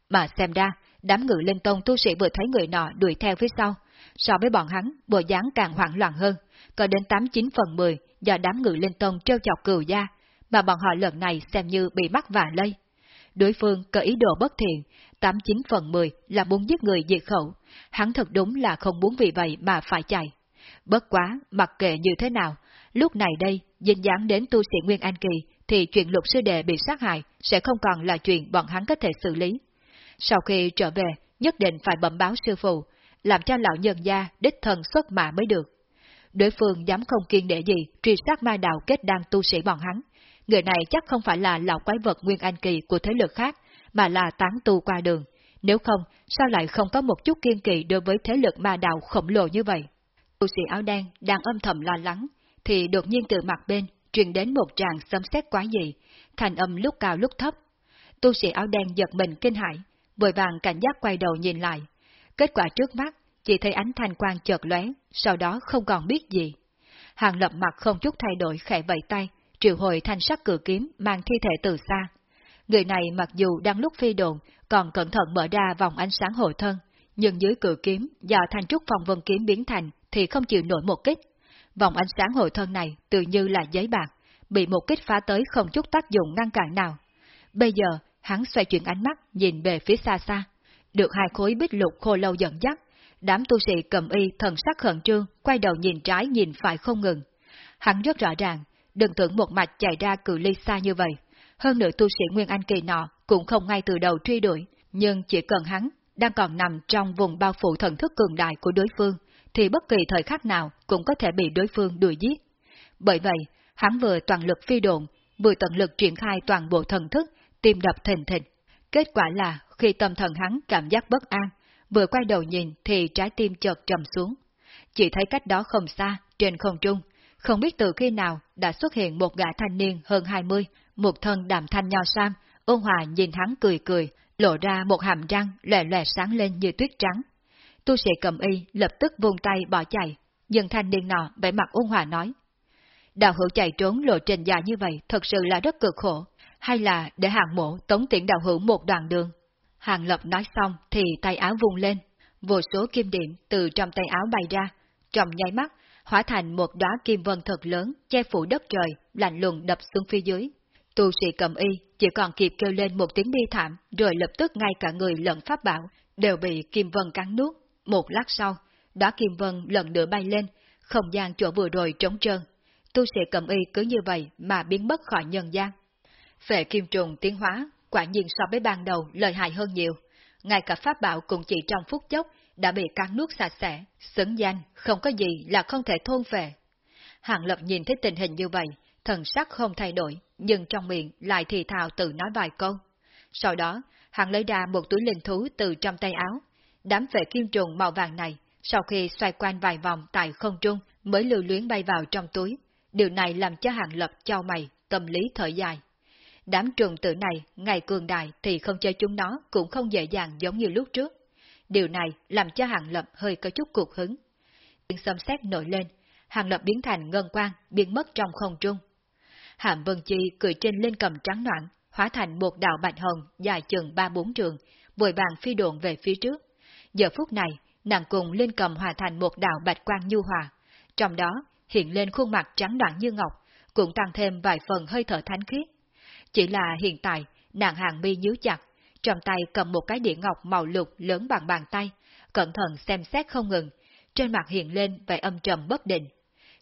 Mà xem ra, đám ngự linh tông tu sĩ vừa thấy người nọ đuổi theo phía sau, so với bọn hắn, bộ dáng càng hoảng loạn hơn, có đến 89 phần 10 do đám ngự linh tông treo chọc cừu gia, mà bọn họ lần này xem như bị mắc vạ lây. Đối phương có ý đồ bất thiện, 89 phần 10 là muốn giết người diệt khẩu, hắn thật đúng là không muốn vì vậy mà phải chạy. Bất quá, mặc kệ như thế nào, lúc này đây, dính dáng đến tu sĩ Nguyên An Kỳ, thì chuyện lục sư đệ bị sát hại sẽ không còn là chuyện bọn hắn có thể xử lý. Sau khi trở về, nhất định phải bẩm báo sư phụ, làm cho lão nhân gia đích thân xuất mã mới được. Đối phương dám không kiên để gì truy sát ma đạo kết đang tu sĩ bọn hắn. Người này chắc không phải là lão quái vật Nguyên Anh Kỳ của thế lực khác, mà là tán tu qua đường. Nếu không, sao lại không có một chút kiên kỳ đối với thế lực ma đạo khổng lồ như vậy? Tu sĩ áo đen đang âm thầm lo lắng, thì đột nhiên từ mặt bên truyền đến một tràng sấm sét quá dị, thành âm lúc cao lúc thấp. Tu sĩ áo đen giật mình kinh hãi, vội vàng cảnh giác quay đầu nhìn lại. Kết quả trước mắt, chỉ thấy ánh thanh quang chợt lóe, sau đó không còn biết gì. Hàng lập mặt không chút thay đổi khẽ vẫy tay, triệu hồi thanh sắc cử kiếm mang thi thể từ xa. Người này mặc dù đang lúc phi đồn, còn cẩn thận mở ra vòng ánh sáng hộ thân, nhưng dưới cử kiếm do thanh trúc phòng vân kiếm biến thành thì không chịu nổi một kích. Vòng ánh sáng hộ thân này tự như là giấy bạc, bị một kích phá tới không chút tác dụng ngăn cản nào. Bây giờ, hắn xoay chuyển ánh mắt nhìn về phía xa xa, được hai khối bích lục khô lâu dẫn dắt, đám tu sĩ cầm y thần sắc khẩn trương, quay đầu nhìn trái nhìn phải không ngừng. Hắn rất rõ ràng, đừng tưởng một mạch chạy ra cự ly xa như vậy. Hơn nữa tu sĩ Nguyên Anh kỳ nọ cũng không ngay từ đầu truy đuổi, nhưng chỉ cần hắn đang còn nằm trong vùng bao phủ thần thức cường đại của đối phương, thì bất kỳ thời khắc nào cũng có thể bị đối phương đuổi giết. Bởi vậy, hắn vừa toàn lực phi độn, vừa tận lực triển khai toàn bộ thần thức, tim đập thình thịch. Kết quả là khi tâm thần hắn cảm giác bất an, vừa quay đầu nhìn thì trái tim chợt trầm xuống. Chỉ thấy cách đó không xa, trên không trung, không biết từ khi nào đã xuất hiện một gã thanh niên hơn 20, một thân đàm thanh nho sam, ôn hòa nhìn hắn cười cười, lộ ra một hàm răng lòe lòe sáng lên như tuyết trắng. Tu sĩ cầm y lập tức vung tay bỏ chạy, nhưng thanh niên nọ vẻ mặt ôn hòa nói. Đạo hữu chạy trốn lộ trình dài như vậy thật sự là rất cực khổ, hay là để hàng mộ tống tiễn đạo hữu một đoạn đường. Hàng lập nói xong thì tay áo vung lên, vô số kim điểm từ trong tay áo bay ra, trong nháy mắt, hóa thành một đóa kim vân thật lớn, che phủ đất trời, lạnh lùng đập xuống phía dưới. Tu sĩ cầm y chỉ còn kịp kêu lên một tiếng bi thảm, rồi lập tức ngay cả người lẫn pháp bảo đều bị kim vân cắn nuốt. Một lát sau, đó kim vân lần nữa bay lên, không gian chỗ vừa rồi trống trơn. Tu sĩ cầm y cứ như vậy mà biến mất khỏi nhân gian. Phệ kim trùng tiến hóa, quả nhiên so với ban đầu lợi hại hơn nhiều. Ngay cả pháp bảo cũng chỉ trong phút chốc đã bị cắn nuốt sạch sẽ, xứng danh, không có gì là không thể thôn phệ. Hàng Lập nhìn thấy tình hình như vậy, thần sắc không thay đổi, nhưng trong miệng lại thì thào tự nói vài câu. Sau đó, hắn lấy ra một túi linh thú từ trong tay áo. Đám vệ kim trùng màu vàng này, sau khi xoay quanh vài vòng tại không trung, mới lưu luyến bay vào trong túi. Điều này làm cho hàng lập trao mày, tâm lý thở dài. Đám trùng tử này, ngày cường đại thì không chơi chúng nó cũng không dễ dàng giống như lúc trước. Điều này làm cho hàng lập hơi có chút cuộc hứng. Tiếng xâm xét nổi lên, hàng lập biến thành ngân quang, biến mất trong không trung. Hàm Vân Chi cười trên lên cầm trắng noạn, hóa thành một đạo bạch hồng dài chừng ba bốn trường, vội vàng phi độn về phía trước. Giờ phút này, nàng cùng lên cầm hòa thành một đạo bạch quang nhu hòa, trong đó hiện lên khuôn mặt trắng đoạn như ngọc, cũng tăng thêm vài phần hơi thở thánh khiết. Chỉ là hiện tại, nàng hàng mi nhíu chặt, trong tay cầm một cái đĩa ngọc màu lục lớn bằng bàn tay, cẩn thận xem xét không ngừng, trên mặt hiện lên vẻ âm trầm bất định.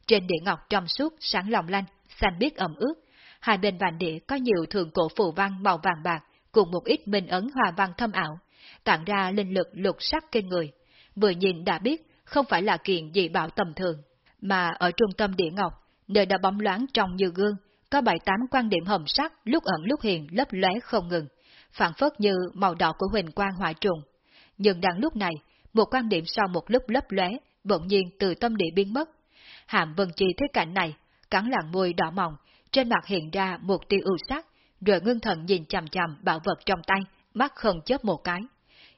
Trên địa ngọc trong suốt sáng lòng lanh, xanh biếc ẩm ướt, hai bên vạn đĩa có nhiều thường cổ phù văn màu vàng bạc cùng một ít minh ấn hòa văn thâm ảo, tản ra linh lực lục sắc kinh người. Vừa nhìn đã biết không phải là kiện dị bảo tầm thường, mà ở trung tâm địa ngọc, nơi đã bóng loáng trong như gương, có bảy tám quan điểm hồng sắc lúc ẩn lúc hiện lấp lóe không ngừng, phản phất như màu đỏ của huỳnh quang hỏa trùng. Nhưng đang lúc này, một quan điểm sau một lúc lấp lóe, bỗng nhiên từ tâm địa biến mất. Hàm Vân Chi thấy cảnh này, cắn lặng môi đỏ mỏng, trên mặt hiện ra một tia ưu sắc, rồi ngưng thần nhìn chằm chằm bảo vật trong tay, mắt không chớp một cái.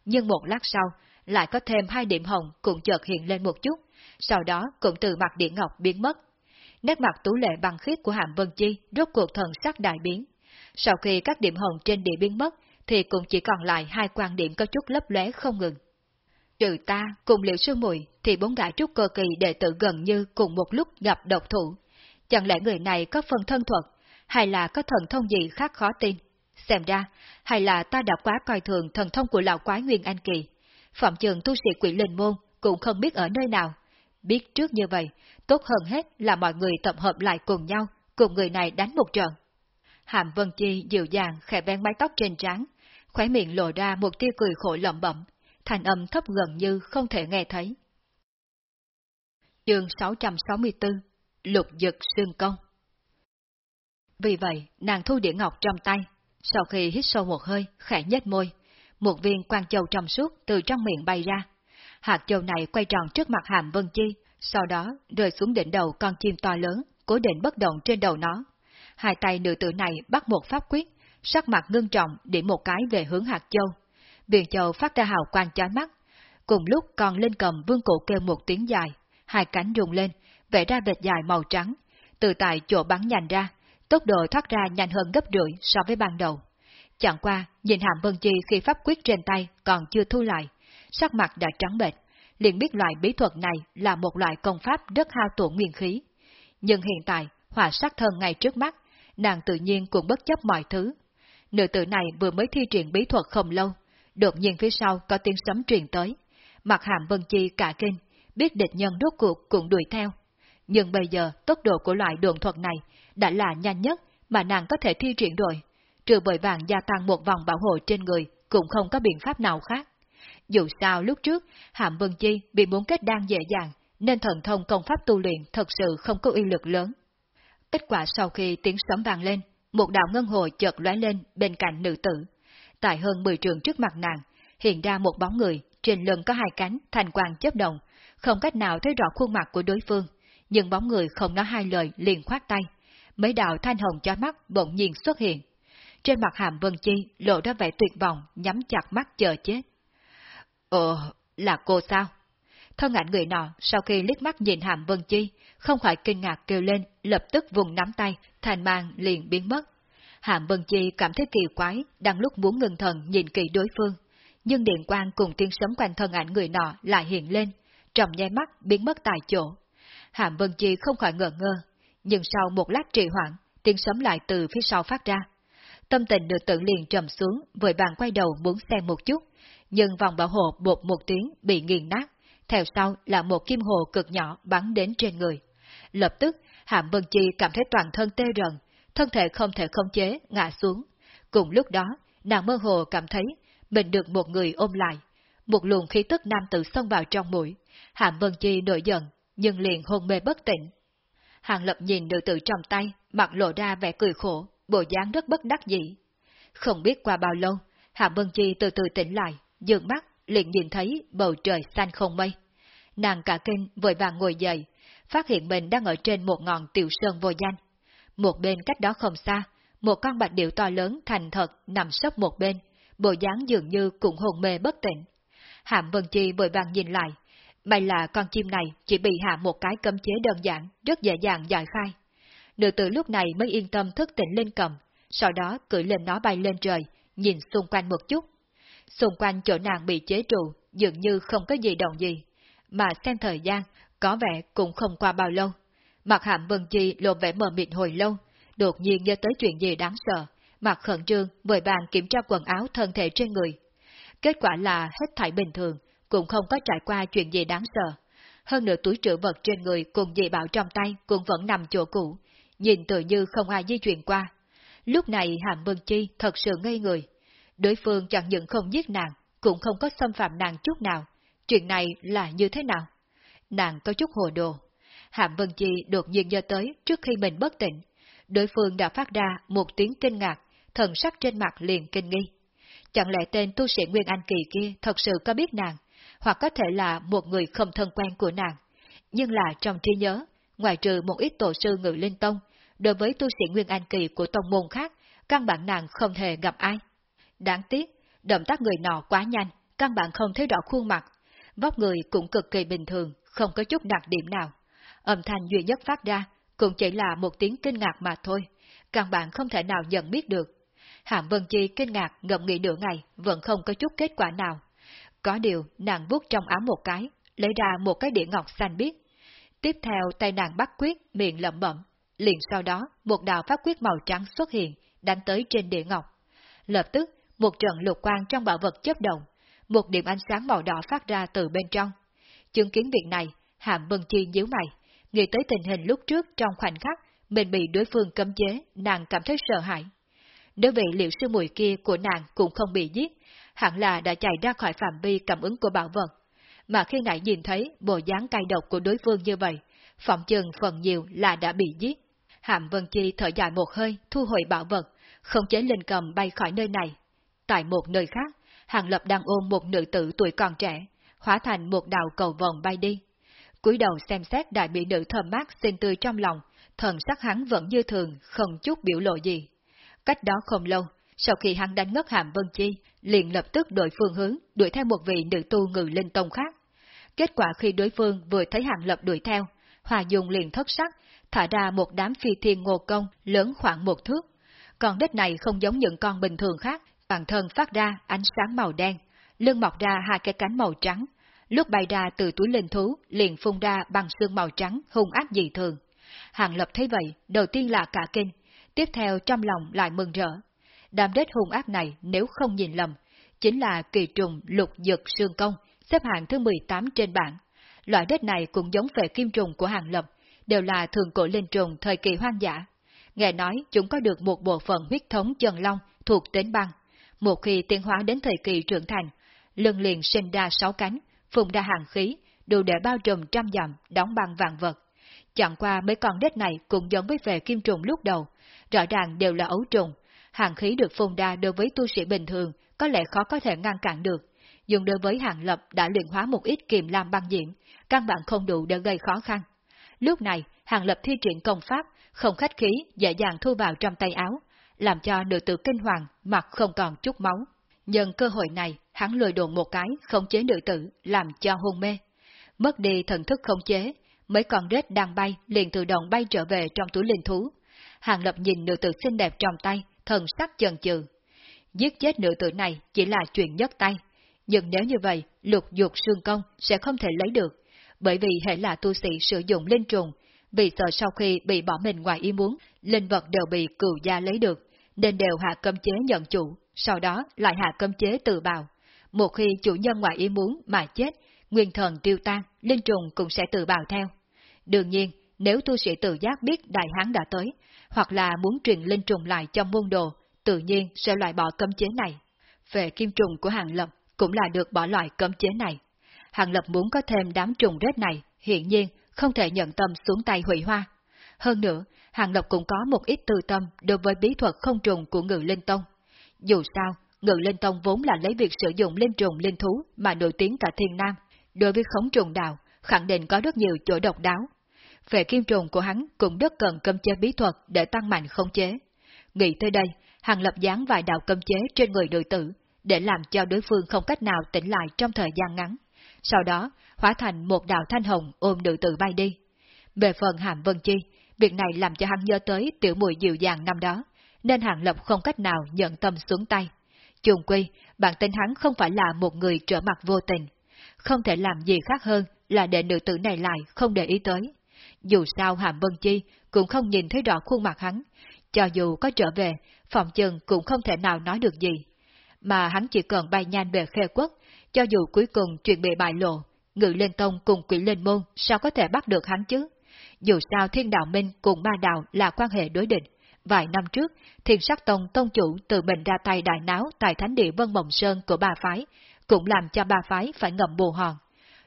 Nhưng một lát sau, lại có thêm hai điểm hồng cũng chợt hiện lên một chút, sau đó cũng từ mặt điện ngọc biến mất. Nét mặt tú lệ bằng khiết của Hàm Vân Chi rốt cuộc thần sắc đại biến. Sau khi các điểm hồng trên địa biến mất, thì cũng chỉ còn lại hai quan điểm có chút lấp lóe không ngừng. Trừ ta cùng liệu sư mùi thì bốn gã trúc cơ kỳ đệ tử gần như cùng một lúc gặp độc thủ. Chẳng lẽ người này có phần thân thuật, hay là có thần thông gì khác khó tin? Xem ra, hay là ta đã quá coi thường thần thông của lão quái Nguyên Anh Kỳ. Phạm trường tu sĩ quỷ linh môn cũng không biết ở nơi nào. Biết trước như vậy, tốt hơn hết là mọi người tập hợp lại cùng nhau, cùng người này đánh một trận. Hàm Vân Chi dịu dàng khẽ bén mái tóc trên trán, khóe miệng lộ ra một tia cười khổ lẩm bẩm, thành âm thấp gần như không thể nghe thấy. Chương 664 Lục Dực xương Công Vì vậy, nàng thu địa ngọc trong tay, sau khi hít sâu một hơi, khẽ nhếch môi, một viên quan châu trong suốt từ trong miệng bay ra. Hạt châu này quay tròn trước mặt hàm Vân Chi, sau đó rơi xuống đỉnh đầu con chim to lớn, cố định bất động trên đầu nó. Hai tay nữ tử này bắt một pháp quyết, sắc mặt ngưng trọng điểm một cái về hướng hạt châu. Viện châu phát ra hào quang chói mắt. Cùng lúc còn lên cầm vương cổ kêu một tiếng dài, hai cánh rung lên, vẽ ra vệt dài màu trắng, từ tại chỗ bắn nhành ra, tốc độ thoát ra nhanh hơn gấp rưỡi so với ban đầu. Chẳng qua, nhìn Hàm Vân Chi khi pháp quyết trên tay còn chưa thu lại, sắc mặt đã trắng bệch, liền biết loại bí thuật này là một loại công pháp rất hao tổn nguyên khí. Nhưng hiện tại, hỏa sát thân ngay trước mắt, nàng tự nhiên cũng bất chấp mọi thứ. Nữ tử này vừa mới thi triển bí thuật không lâu, đột nhiên phía sau có tiếng sấm truyền tới. Mặt hàm Vân Chi cả kinh, biết địch nhân rốt cuộc cũng đuổi theo. Nhưng bây giờ tốc độ của loại đồn thuật này đã là nhanh nhất mà nàng có thể thi triển rồi. Trừ bởi vàng gia tăng một vòng bảo hộ trên người cũng không có biện pháp nào khác. Dù sao lúc trước, Hàm Vân Chi bị muốn kết đan dễ dàng, nên thần thông công pháp tu luyện thật sự không có uy lực lớn. Kết quả sau khi tiếng sấm vang lên, một đạo ngân hồ chợt lóe lên bên cạnh nữ tử. Tại hơn 10 trường trước mặt nàng, hiện ra một bóng người, trên lưng có hai cánh, thành quang chấp động, không cách nào thấy rõ khuôn mặt của đối phương, nhưng bóng người không nói hai lời liền khoát tay. Mấy đạo thanh hồng cho mắt bỗng nhiên xuất hiện. Trên mặt hàm Vân Chi lộ ra vẻ tuyệt vọng, nhắm chặt mắt chờ chết. Ồ, là cô sao? Thân ảnh người nọ sau khi liếc mắt nhìn hàm Vân Chi, không khỏi kinh ngạc kêu lên, lập tức vùng nắm tay, thành mang liền biến mất. Hạm Vân Chi cảm thấy kỳ quái, đang lúc muốn ngừng thần nhìn kỳ đối phương, nhưng điện quang cùng tiên sấm quanh thân ảnh người nọ lại hiện lên, trong nháy mắt biến mất tại chỗ. Hạm Vân Chi không khỏi ngờ ngơ, nhưng sau một lát trì hoãn, tiếng sấm lại từ phía sau phát ra. Tâm tình được tự liền trầm xuống, vội vàng quay đầu muốn xem một chút, nhưng vòng bảo hộ bột một tiếng bị nghiền nát, theo sau là một kim hồ cực nhỏ bắn đến trên người. Lập tức, Hạm Vân Chi cảm thấy toàn thân tê rần, thân thể không thể không chế, ngã xuống. Cùng lúc đó, nàng mơ hồ cảm thấy mình được một người ôm lại. Một luồng khí tức nam tử xông vào trong mũi. Hàm Vân Chi nổi giận, nhưng liền hôn mê bất tỉnh. Hàng Lập nhìn nữ tử trong tay, mặt lộ ra vẻ cười khổ, bộ dáng rất bất đắc dĩ. Không biết qua bao lâu, Hàm Vân Chi từ từ tỉnh lại, dường mắt, liền nhìn thấy bầu trời xanh không mây. Nàng cả kinh vội vàng ngồi dậy, phát hiện mình đang ở trên một ngọn tiểu sơn vô danh. Một bên cách đó không xa, một con bạch điệu to lớn thành thật nằm sấp một bên, bộ dáng dường như cũng hồn mê bất tỉnh. Hạm Vân Chi vội vàng nhìn lại, may là con chim này chỉ bị hạ một cái cấm chế đơn giản, rất dễ dàng giải khai. Nữ tử lúc này mới yên tâm thức tỉnh lên cầm, sau đó cưỡi lên nó bay lên trời, nhìn xung quanh một chút. Xung quanh chỗ nàng bị chế trụ, dường như không có gì động gì, mà xem thời gian, có vẻ cũng không qua bao lâu. Mặt hạm Vân Chi lộ vẻ mờ mịt hồi lâu, đột nhiên nhớ tới chuyện gì đáng sợ, mặt khẩn trương vội bàn kiểm tra quần áo thân thể trên người. Kết quả là hết thảy bình thường, cũng không có trải qua chuyện gì đáng sợ. Hơn nữa túi trữ vật trên người cùng dị bảo trong tay cũng vẫn nằm chỗ cũ, nhìn tự như không ai di chuyển qua. Lúc này Hàm Vân Chi thật sự ngây người. Đối phương chẳng những không giết nàng, cũng không có xâm phạm nàng chút nào. Chuyện này là như thế nào? Nàng có chút hồ đồ. Hạm Vân Chi đột nhiên nhớ tới trước khi mình bất tỉnh. Đối phương đã phát ra một tiếng kinh ngạc, thần sắc trên mặt liền kinh nghi. Chẳng lẽ tên tu sĩ Nguyên Anh Kỳ kia thật sự có biết nàng, hoặc có thể là một người không thân quen của nàng. Nhưng là trong trí nhớ, ngoài trừ một ít tổ sư ngự linh tông, đối với tu sĩ Nguyên Anh Kỳ của tông môn khác, căn bản nàng không hề gặp ai. Đáng tiếc, động tác người nọ quá nhanh, căn bản không thấy rõ khuôn mặt. Vóc người cũng cực kỳ bình thường, không có chút đặc điểm nào. Âm thanh duy nhất phát ra, cũng chỉ là một tiếng kinh ngạc mà thôi, căn bản không thể nào nhận biết được. Hạm Vân Chi kinh ngạc ngậm nghĩ nửa ngày, vẫn không có chút kết quả nào. Có điều, nàng vuốt trong áo một cái, lấy ra một cái đĩa ngọc xanh biếc. Tiếp theo tay nàng bắt quyết, miệng lẩm bẩm. Liền sau đó, một đạo pháp quyết màu trắng xuất hiện, đánh tới trên đĩa ngọc. Lập tức, một trận lục quang trong bảo vật chớp động, một điểm ánh sáng màu đỏ phát ra từ bên trong. Chứng kiến việc này, Hàm Vân Chi nhíu mày, nghĩ tới tình hình lúc trước trong khoảnh khắc mình bị đối phương cấm chế, nàng cảm thấy sợ hãi. đối vị liệu sư mùi kia của nàng cũng không bị giết, hẳn là đã chạy ra khỏi phạm vi cảm ứng của bảo vật. Mà khi nãy nhìn thấy bộ dáng cay độc của đối phương như vậy, phỏng chừng phần nhiều là đã bị giết. Hàm Vân Chi thở dài một hơi, thu hồi bảo vật, không chế linh cầm bay khỏi nơi này. Tại một nơi khác, Hàng Lập đang ôm một nữ tử tuổi còn trẻ, hóa thành một đạo cầu vòng bay đi cúi đầu xem xét đại mỹ nữ thơm mát xinh tươi trong lòng, thần sắc hắn vẫn như thường, không chút biểu lộ gì. Cách đó không lâu, sau khi hắn đánh ngất hàm Vân Chi, liền lập tức đổi phương hướng, đuổi theo một vị nữ tu ngự linh tông khác. Kết quả khi đối phương vừa thấy hàng lập đuổi theo, Hòa Dung liền thất sắc, thả ra một đám phi thiên ngô công lớn khoảng một thước. Con đất này không giống những con bình thường khác, bản thân phát ra ánh sáng màu đen, lưng mọc ra hai cái cánh màu trắng. Lúc bay ra từ túi linh thú, liền phun ra bằng xương màu trắng hung ác dị thường. Hàng Lập thấy vậy, đầu tiên là cả kinh, tiếp theo trong lòng lại mừng rỡ. Đám đết hung ác này nếu không nhìn lầm, chính là kỳ trùng lục dực xương công, xếp hạng thứ 18 trên bảng. Loại đết này cũng giống về kim trùng của Hàng Lập, đều là thường cổ linh trùng thời kỳ hoang dã. Nghe nói chúng có được một bộ phận huyết thống chân long thuộc tính băng. Một khi tiến hóa đến thời kỳ trưởng thành, lưng liền sinh ra sáu cánh, phùng ra hàng khí, đủ để bao trùm trăm dặm, đóng băng vạn vật. Chẳng qua mấy con đết này cũng giống với về kim trùng lúc đầu, rõ ràng đều là ấu trùng. Hàng khí được phun ra đối với tu sĩ bình thường có lẽ khó có thể ngăn cản được. Dùng đối với hàng lập đã luyện hóa một ít kiềm lam băng diễm, căn bản không đủ để gây khó khăn. Lúc này, hàng lập thi triển công pháp, không khách khí, dễ dàng thu vào trong tay áo, làm cho nữ tử kinh hoàng, mặt không còn chút máu. Nhân cơ hội này, hắn lùi đồn một cái, không chế nữ tử, làm cho hôn mê. Mất đi thần thức không chế, mấy con rết đang bay liền tự động bay trở về trong túi linh thú. Hàng lập nhìn nữ tử xinh đẹp trong tay, thần sắc chần chừ. Giết chết nữ tử này chỉ là chuyện nhất tay, nhưng nếu như vậy, lục dục xương công sẽ không thể lấy được, bởi vì hệ là tu sĩ sử dụng linh trùng, vì sợ sau khi bị bỏ mình ngoài ý muốn, linh vật đều bị cừu gia lấy được, nên đều hạ cấm chế nhận chủ, sau đó lại hạ cấm chế tự bào. Một khi chủ nhân ngoài ý muốn mà chết, nguyên thần tiêu tan, linh trùng cũng sẽ tự bào theo. Đương nhiên, nếu tu sĩ tự giác biết đại hán đã tới, hoặc là muốn truyền linh trùng lại cho môn đồ, tự nhiên sẽ loại bỏ cấm chế này. Về kim trùng của Hàng Lập cũng là được bỏ loại cấm chế này. Hàng Lập muốn có thêm đám trùng rết này, hiện nhiên không thể nhận tâm xuống tay hủy hoa. Hơn nữa, Hàng Lập cũng có một ít tư tâm đối với bí thuật không trùng của Ngự Linh Tông. Dù sao, Ngự Linh Tông vốn là lấy việc sử dụng linh trùng linh thú mà nổi tiếng cả thiên nam. Đối với khống trùng đạo, khẳng định có rất nhiều chỗ độc đáo. Về kim trùng của hắn cũng rất cần cấm chế bí thuật để tăng mạnh khống chế. Nghĩ tới đây, Hàng Lập dán vài đạo cấm chế trên người đội tử, để làm cho đối phương không cách nào tỉnh lại trong thời gian ngắn. Sau đó, hóa thành một đạo thanh hồng ôm nữ tử bay đi. Về phần Hàm Vân Chi, việc này làm cho hắn nhớ tới tiểu mùi dịu dàng năm đó, nên Hàng Lập không cách nào nhận tâm xuống tay. Chung quy, bản tính hắn không phải là một người trở mặt vô tình. Không thể làm gì khác hơn là để nữ tử này lại không để ý tới. Dù sao Hàm Vân Chi cũng không nhìn thấy rõ khuôn mặt hắn, cho dù có trở về, phòng chừng cũng không thể nào nói được gì. Mà hắn chỉ cần bay nhanh về khê quốc, cho dù cuối cùng chuyện bị bại lộ, ngự lên tông cùng quỷ lên môn sao có thể bắt được hắn chứ? Dù sao thiên đạo minh cùng ma đạo là quan hệ đối địch. Vài năm trước, thiên sắc tông tông chủ tự mình ra tay đại náo tại thánh địa Vân Mộng Sơn của ba phái, cũng làm cho ba phái phải ngậm bù hòn.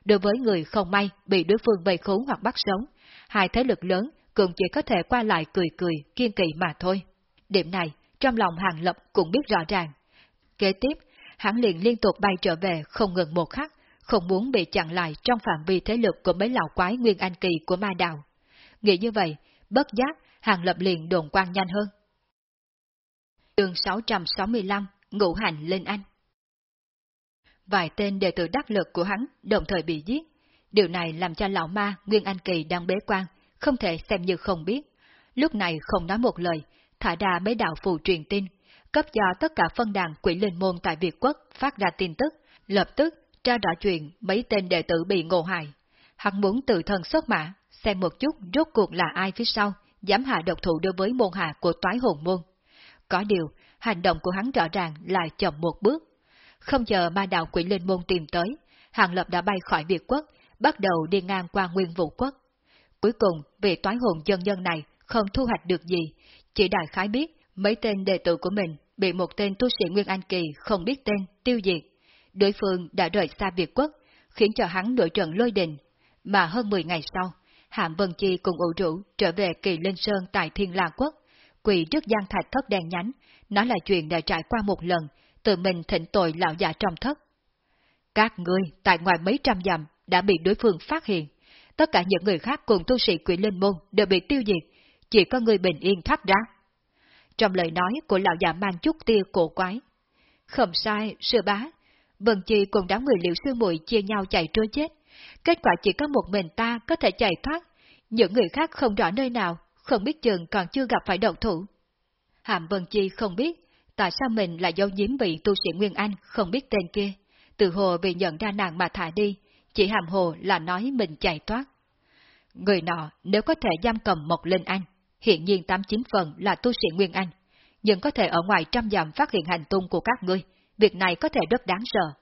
Đối với người không may bị đối phương vây khốn hoặc bắt sống, hai thế lực lớn cũng chỉ có thể qua lại cười cười, kiên kỳ mà thôi. Điểm này, trong lòng Hàng Lập cũng biết rõ ràng. Kế tiếp, hắn liền liên tục bay trở về không ngừng một khắc, không muốn bị chặn lại trong phạm vi thế lực của mấy lão quái nguyên anh kỳ của ma đạo. Nghĩ như vậy, bất giác, Hàng Lập liền đồn quan nhanh hơn. Đường 665, Ngũ Hành lên Anh Vài tên đệ tử đắc lực của hắn đồng thời bị giết. Điều này làm cho lão ma Nguyên Anh Kỳ đang bế quan, không thể xem như không biết. Lúc này không nói một lời, thả ra mấy đạo phù truyền tin, cấp cho tất cả phân đàn quỷ linh môn tại Việt Quốc phát ra tin tức, lập tức tra rõ chuyện mấy tên đệ tử bị ngộ hại. Hắn muốn tự thân xuất mã, xem một chút rốt cuộc là ai phía sau, dám hạ độc thủ đối với môn hạ của toái hồn môn. Có điều, hành động của hắn rõ ràng lại chậm một bước. Không chờ ma đạo quỷ linh môn tìm tới, Hàng Lập đã bay khỏi Việt Quốc, bắt đầu đi ngang qua Nguyên Vũ Quốc. Cuối cùng, vị toái hồn dân nhân này không thu hoạch được gì, chỉ đại khái biết mấy tên đệ tử của mình bị một tên tu sĩ Nguyên Anh Kỳ không biết tên tiêu diệt. Đối phương đã rời xa Việt Quốc, khiến cho hắn đổi trận lôi đình. Mà hơn 10 ngày sau, Hạm Vân Chi cùng ủ rũ trở về kỳ Linh Sơn tại Thiên La Quốc, quỳ trước gian thạch thất đen nhánh, nói là chuyện đã trải qua một lần, tự mình thịnh tội lão già trong thất. Các ngươi tại ngoài mấy trăm dặm đã bị đối phương phát hiện, tất cả những người khác cùng tu sĩ quỷ linh môn đều bị tiêu diệt, chỉ có người bình yên thoát ra. Trong lời nói của lão già mang chút tia cổ quái. Không sai, sư bá. Vân Chi cùng đám người liệu sư muội chia nhau chạy trôi chết. Kết quả chỉ có một mình ta có thể chạy thoát. những người khác không rõ nơi nào, không biết chừng còn chưa gặp phải đầu thủ. Hàm Vân Chi không biết tại sao mình lại giấu giếm bị tu sĩ Nguyên Anh không biết tên kia. Từ hồ vì nhận ra nàng mà thả đi, chỉ hàm hồ là nói mình chạy thoát. Người nọ nếu có thể giam cầm một linh anh, hiện nhiên 89 phần là tu sĩ Nguyên Anh, nhưng có thể ở ngoài trăm dặm phát hiện hành tung của các ngươi, việc này có thể rất đáng sợ.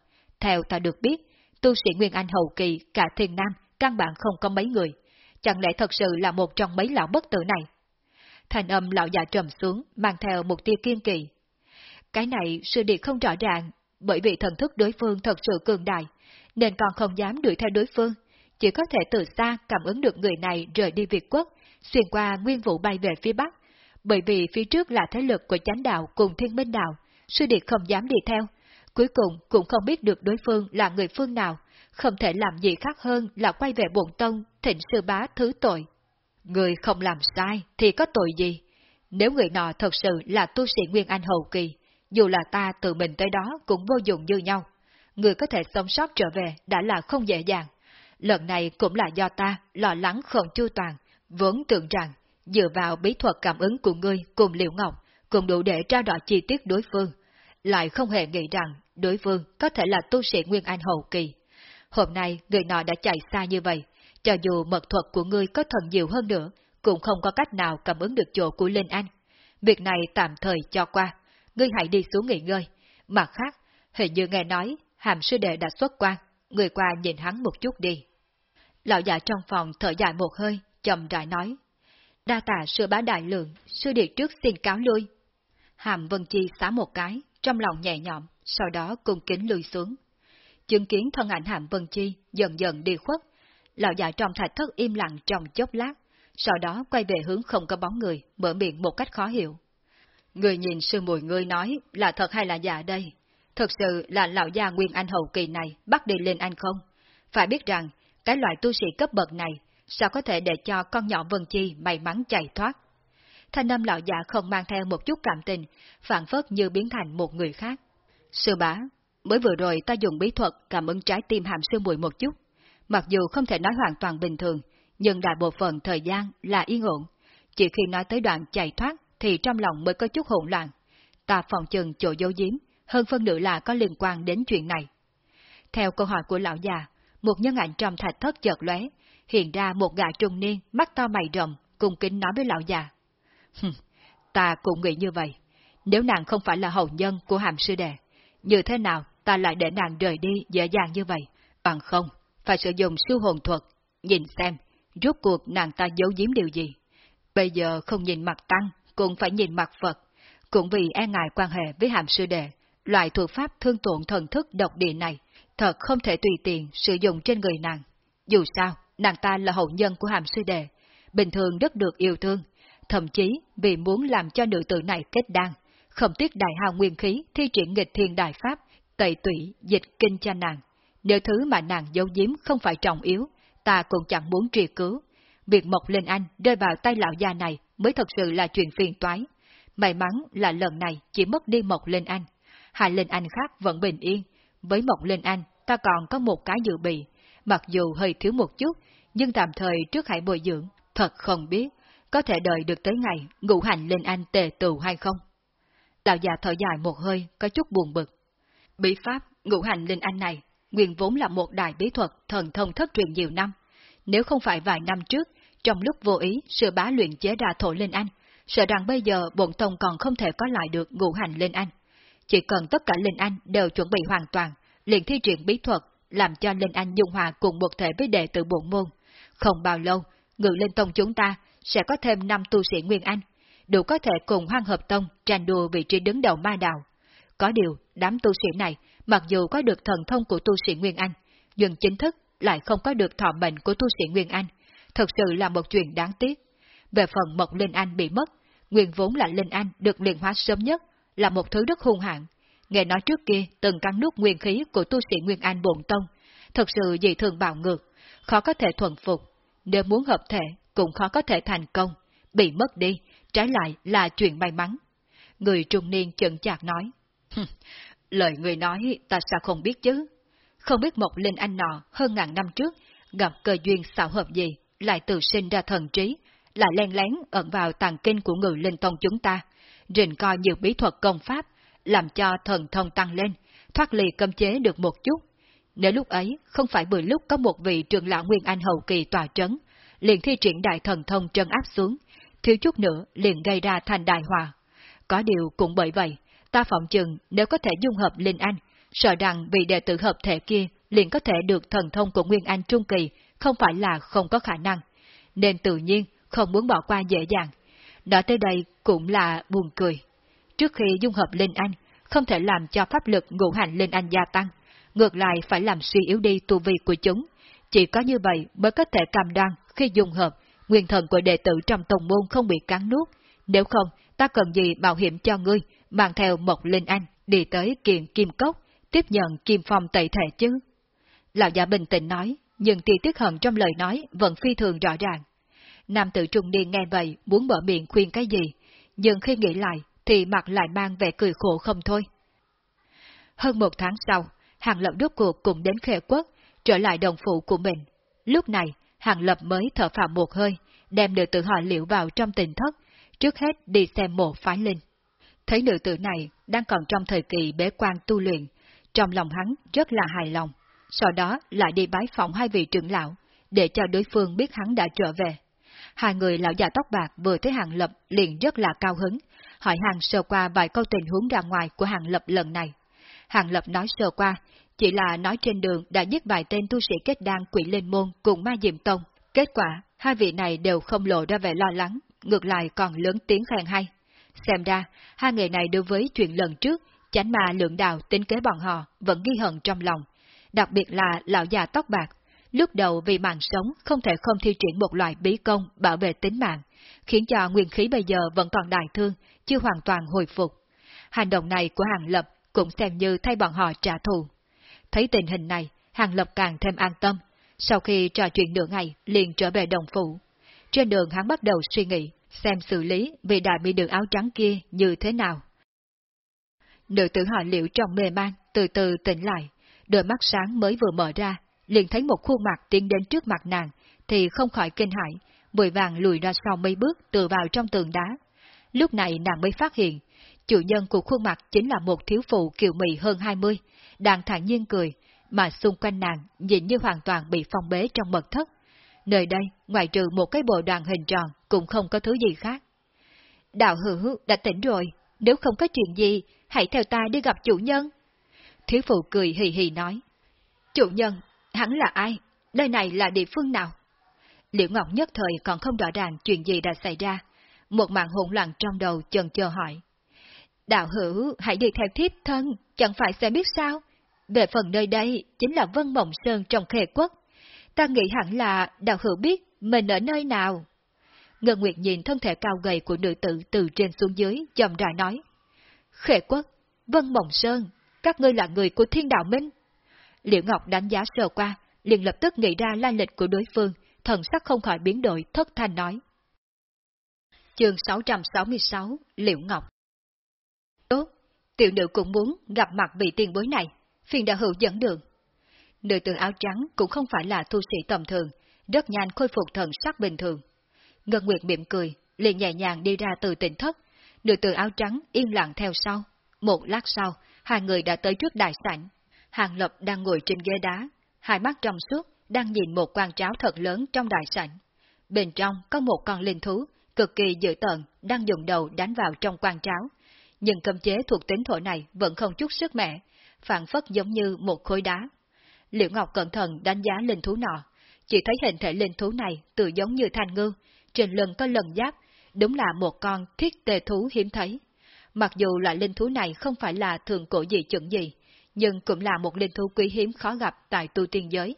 Theo ta được biết, tu sĩ Nguyên Anh hậu kỳ cả thiên nam căn bản không có mấy người, chẳng lẽ thật sự là một trong mấy lão bất tử này? Thành âm lão già trầm xuống, mang theo một tia kiên kỳ. Cái này sư điệt không rõ ràng, bởi vì thần thức đối phương thật sự cường đại, nên còn không dám đuổi theo đối phương, chỉ có thể từ xa cảm ứng được người này rời đi Việt quốc, xuyên qua nguyên vụ bay về phía Bắc, bởi vì phía trước là thế lực của chánh đạo cùng thiên minh đạo, sư điệt không dám đi theo, cuối cùng cũng không biết được đối phương là người phương nào, không thể làm gì khác hơn là quay về bổn tông, thịnh sư bá thứ tội. Người không làm sai thì có tội gì? Nếu người nọ thật sự là tu sĩ Nguyên Anh hậu kỳ, dù là ta tự mình tới đó cũng vô dụng như nhau. Người có thể sống sót trở về đã là không dễ dàng. Lần này cũng là do ta lo lắng không chu toàn, vốn tưởng rằng dựa vào bí thuật cảm ứng của ngươi cùng liễu Ngọc cũng đủ để tra đổi chi tiết đối phương, lại không hề nghĩ rằng đối phương có thể là tu sĩ Nguyên Anh hậu kỳ. Hôm nay người nọ đã chạy xa như vậy, cho dù mật thuật của ngươi có thần diệu hơn nữa, cũng không có cách nào cảm ứng được chỗ của Linh Anh. Việc này tạm thời cho qua, ngươi hãy đi xuống nghỉ ngơi. Mặt khác, hình như nghe nói, hàm sư đệ đã xuất quan, người qua nhìn hắn một chút đi. Lão già trong phòng thở dài một hơi, chậm rãi nói. Đa tạ sư bá đại lượng, sư đệ trước xin cáo lui. Hàm Vân Chi xá một cái, trong lòng nhẹ nhõm, sau đó cung kính lùi xuống. Chứng kiến thân ảnh Hàm Vân Chi dần dần đi khuất, lão già trong thạch thất im lặng trong chốc lát, sau đó quay về hướng không có bóng người, mở miệng một cách khó hiểu. Người nhìn sư mùi ngươi nói là thật hay là giả đây? Thật sự là lão gia Nguyên Anh hậu kỳ này bắt đi lên anh không? Phải biết rằng, cái loại tu sĩ cấp bậc này sao có thể để cho con nhỏ Vân Chi may mắn chạy thoát? Thanh âm lão già không mang theo một chút cảm tình, phản phất như biến thành một người khác. Sư bá, mới vừa rồi ta dùng bí thuật cảm ứng trái tim hàm sư muội một chút. Mặc dù không thể nói hoàn toàn bình thường, nhưng đại bộ phận thời gian là yên ổn. Chỉ khi nói tới đoạn chạy thoát thì trong lòng mới có chút hỗn loạn. Ta phòng chừng chỗ dấu giếm, hơn phân nửa là có liên quan đến chuyện này. Theo câu hỏi của lão già, một nhân ảnh trong thạch thất chợt lóe, hiện ra một gã trung niên, mắt to mày rộng, cung kính nói với lão già. ta cũng nghĩ như vậy. Nếu nàng không phải là hậu nhân của hàm sư đệ, như thế nào ta lại để nàng rời đi dễ dàng như vậy? Bằng không, phải sử dụng siêu hồn thuật, nhìn xem, rốt cuộc nàng ta giấu giếm điều gì. Bây giờ không nhìn mặt tăng, cũng phải nhìn mặt Phật, cũng vì e ngại quan hệ với hàm sư đệ, loại thuật pháp thương tổn thần thức độc địa này, thật không thể tùy tiện sử dụng trên người nàng. Dù sao, nàng ta là hậu nhân của hàm sư đệ, bình thường rất được yêu thương, thậm chí vì muốn làm cho nữ tử này kết đan, không tiếc đại hào nguyên khí thi triển nghịch thiên đại pháp, tẩy tủy, dịch kinh cho nàng. Nếu thứ mà nàng giấu giếm không phải trọng yếu, ta cũng chẳng muốn truy cứu. Việc Mộc Linh Anh rơi vào tay lão già này mới thật sự là chuyện phiền toái. May mắn là lần này chỉ mất đi Mộc Linh Anh. Hai Linh Anh khác vẫn bình yên. Với Mộc Linh Anh, ta còn có một cái dự bị. Mặc dù hơi thiếu một chút, nhưng tạm thời trước hãy bồi dưỡng. Thật không biết, có thể đợi được tới ngày ngũ hành Linh Anh tề tù hay không? Lão già thở dài một hơi, có chút buồn bực. Bí pháp ngũ hành Linh Anh này, nguyên vốn là một đại bí thuật thần thông thất truyền nhiều năm. Nếu không phải vài năm trước, trong lúc vô ý sư bá luyện chế ra thổ linh anh, sợ rằng bây giờ bổn tông còn không thể có lại được ngũ hành linh anh. Chỉ cần tất cả linh anh đều chuẩn bị hoàn toàn, liền thi triển bí thuật, làm cho linh anh dung hòa cùng một thể với đệ tử bổn môn. Không bao lâu, ngự linh tông chúng ta sẽ có thêm năm tu sĩ Nguyên Anh, đủ có thể cùng hoang hợp tông tranh đua vị trí đứng đầu ma đạo. Có điều, đám tu sĩ này, mặc dù có được thần thông của tu sĩ Nguyên Anh, nhưng chính thức lại không có được thọ mệnh của tu sĩ Nguyên Anh, thật sự là một chuyện đáng tiếc. Về phần Mộc Linh Anh bị mất, nguyên vốn là Linh Anh được luyện hóa sớm nhất, là một thứ rất hung hãn. Nghe nói trước kia từng cắn nút nguyên khí của tu sĩ Nguyên Anh bổn tông, thật sự dị thường bạo ngược, khó có thể thuần phục. Nếu muốn hợp thể, cũng khó có thể thành công. Bị mất đi, trái lại là chuyện may mắn. Người trung niên chận chạc nói. Lời người nói ta sao không biết chứ? Không biết một linh anh nọ hơn ngàn năm trước gặp cơ duyên xảo hợp gì, lại tự sinh ra thần trí, lại len lén ẩn vào tàng kinh của người linh tông chúng ta, rình coi nhiều bí thuật công pháp, làm cho thần thông tăng lên, thoát ly cấm chế được một chút. Nếu lúc ấy không phải bởi lúc có một vị trường lão Nguyên Anh hậu kỳ tòa trấn, liền thi triển đại thần thông trấn áp xuống, thiếu chút nữa liền gây ra thành đại hòa. Có điều cũng bởi vậy, ta phỏng chừng nếu có thể dung hợp Linh Anh, sợ rằng vị đệ tử hợp thể kia liền có thể được thần thông của Nguyên Anh Trung Kỳ, không phải là không có khả năng. Nên tự nhiên không muốn bỏ qua dễ dàng. Nói tới đây cũng là buồn cười. Trước khi dung hợp Linh Anh, không thể làm cho pháp lực ngũ hành Linh Anh gia tăng, ngược lại phải làm suy yếu đi tu vi của chúng. Chỉ có như vậy mới có thể cam đoan khi dung hợp, nguyên thần của đệ tử trong tông môn không bị cắn nuốt. Nếu không, ta cần gì bảo hiểm cho ngươi, mang theo một Linh Anh, đi tới kiện kim cốc, tiếp nhận kim phong tẩy thể chứ. Lão giả bình tĩnh nói, nhưng tia tiếc hận trong lời nói vẫn phi thường rõ ràng. Nam tử trung niên nghe vậy muốn mở miệng khuyên cái gì, nhưng khi nghĩ lại thì mặt lại mang vẻ cười khổ không thôi. Hơn một tháng sau, Hàng Lập đốt cuộc cũng đến khê quốc, trở lại đồng phụ của mình. Lúc này, Hàng Lập mới thở phào một hơi, đem nữ tử họ liệu vào trong tình thất, trước hết đi xem mộ phái linh. Thấy nữ tử này đang còn trong thời kỳ bế quan tu luyện, trong lòng hắn rất là hài lòng, sau đó lại đi bái phòng hai vị trưởng lão, để cho đối phương biết hắn đã trở về. Hai người lão già tóc bạc vừa thấy Hàng Lập liền rất là cao hứng, hỏi Hàng sơ qua vài câu tình huống ra ngoài của Hàng Lập lần này. Hàng Lập nói sơ qua, chỉ là nói trên đường đã giết vài tên tu sĩ kết đan quỷ lên môn cùng ma diệm tông. Kết quả, hai vị này đều không lộ ra vẻ lo lắng, ngược lại còn lớn tiếng khen hay. Xem ra, hai người này đối với chuyện lần trước, chánh ma lượng đạo tính kế bọn họ vẫn ghi hận trong lòng. Đặc biệt là lão già tóc bạc, lúc đầu vì mạng sống không thể không thi triển một loại bí công bảo vệ tính mạng, khiến cho nguyên khí bây giờ vẫn còn đại thương, chưa hoàn toàn hồi phục. Hành động này của Hàng Lập cũng xem như thay bọn họ trả thù. Thấy tình hình này, Hàng Lập càng thêm an tâm, sau khi trò chuyện nửa ngày liền trở về đồng phủ. Trên đường hắn bắt đầu suy nghĩ, xem xử lý vị đại mỹ đường áo trắng kia như thế nào. Nữ tử họ liệu trong mê man, từ từ tỉnh lại, đôi mắt sáng mới vừa mở ra, liền thấy một khuôn mặt tiến đến trước mặt nàng, thì không khỏi kinh hãi, vội vàng lùi ra sau mấy bước tựa vào trong tường đá. Lúc này nàng mới phát hiện, chủ nhân của khuôn mặt chính là một thiếu phụ kiều mị hơn 20, đang thản nhiên cười, mà xung quanh nàng nhìn như hoàn toàn bị phong bế trong mật thất. Nơi đây, ngoài trừ một cái bộ đoàn hình tròn, cũng không có thứ gì khác. Đạo hữu đã tỉnh rồi, nếu không có chuyện gì, hãy theo ta đi gặp chủ nhân. Thiếu phụ cười hì hì nói. Chủ nhân, hắn là ai? Nơi này là địa phương nào? Liễu Ngọc nhất thời còn không rõ ràng chuyện gì đã xảy ra. Một mạng hỗn loạn trong đầu chần chờ hỏi. Đạo hữu, hãy đi theo thiếp thân, chẳng phải sẽ biết sao? Về phần nơi đây, chính là Vân Mộng Sơn trong khề quốc. Ta nghĩ hẳn là đạo hữu biết mình ở nơi nào. Ngân Nguyệt nhìn thân thể cao gầy của nữ tử từ trên xuống dưới, chậm rãi nói. Khệ quốc, Vân Mộng Sơn, các ngươi là người của thiên đạo minh. Liễu Ngọc đánh giá sơ qua, liền lập tức nghĩ ra lai lịch của đối phương, thần sắc không khỏi biến đổi, thất thanh nói. Chương 666, Liễu Ngọc Tốt, tiểu nữ cũng muốn gặp mặt vị tiền bối này, phiền đạo hữu dẫn đường. Nữ tử áo trắng cũng không phải là thu sĩ tầm thường, rất nhanh khôi phục thần sắc bình thường. Ngân Nguyệt mỉm cười, liền nhẹ nhàng đi ra từ tỉnh thất, nữ tử áo trắng yên lặng theo sau. Một lát sau, hai người đã tới trước đại sảnh. Hàng Lập đang ngồi trên ghế đá, hai mắt trong suốt, đang nhìn một quan tráo thật lớn trong đại sảnh. Bên trong có một con linh thú, cực kỳ dữ tợn, đang dùng đầu đánh vào trong quan tráo. Nhưng cầm chế thuộc tính thổ này vẫn không chút sức mẻ, phản phất giống như một khối đá. Liễu Ngọc cẩn thận đánh giá linh thú nọ, chỉ thấy hình thể linh thú này tự giống như thanh ngư, trên lưng có lần giáp, đúng là một con thiết tề thú hiếm thấy. Mặc dù loại linh thú này không phải là thường cổ gì chuẩn gì, nhưng cũng là một linh thú quý hiếm khó gặp tại tu tiên giới.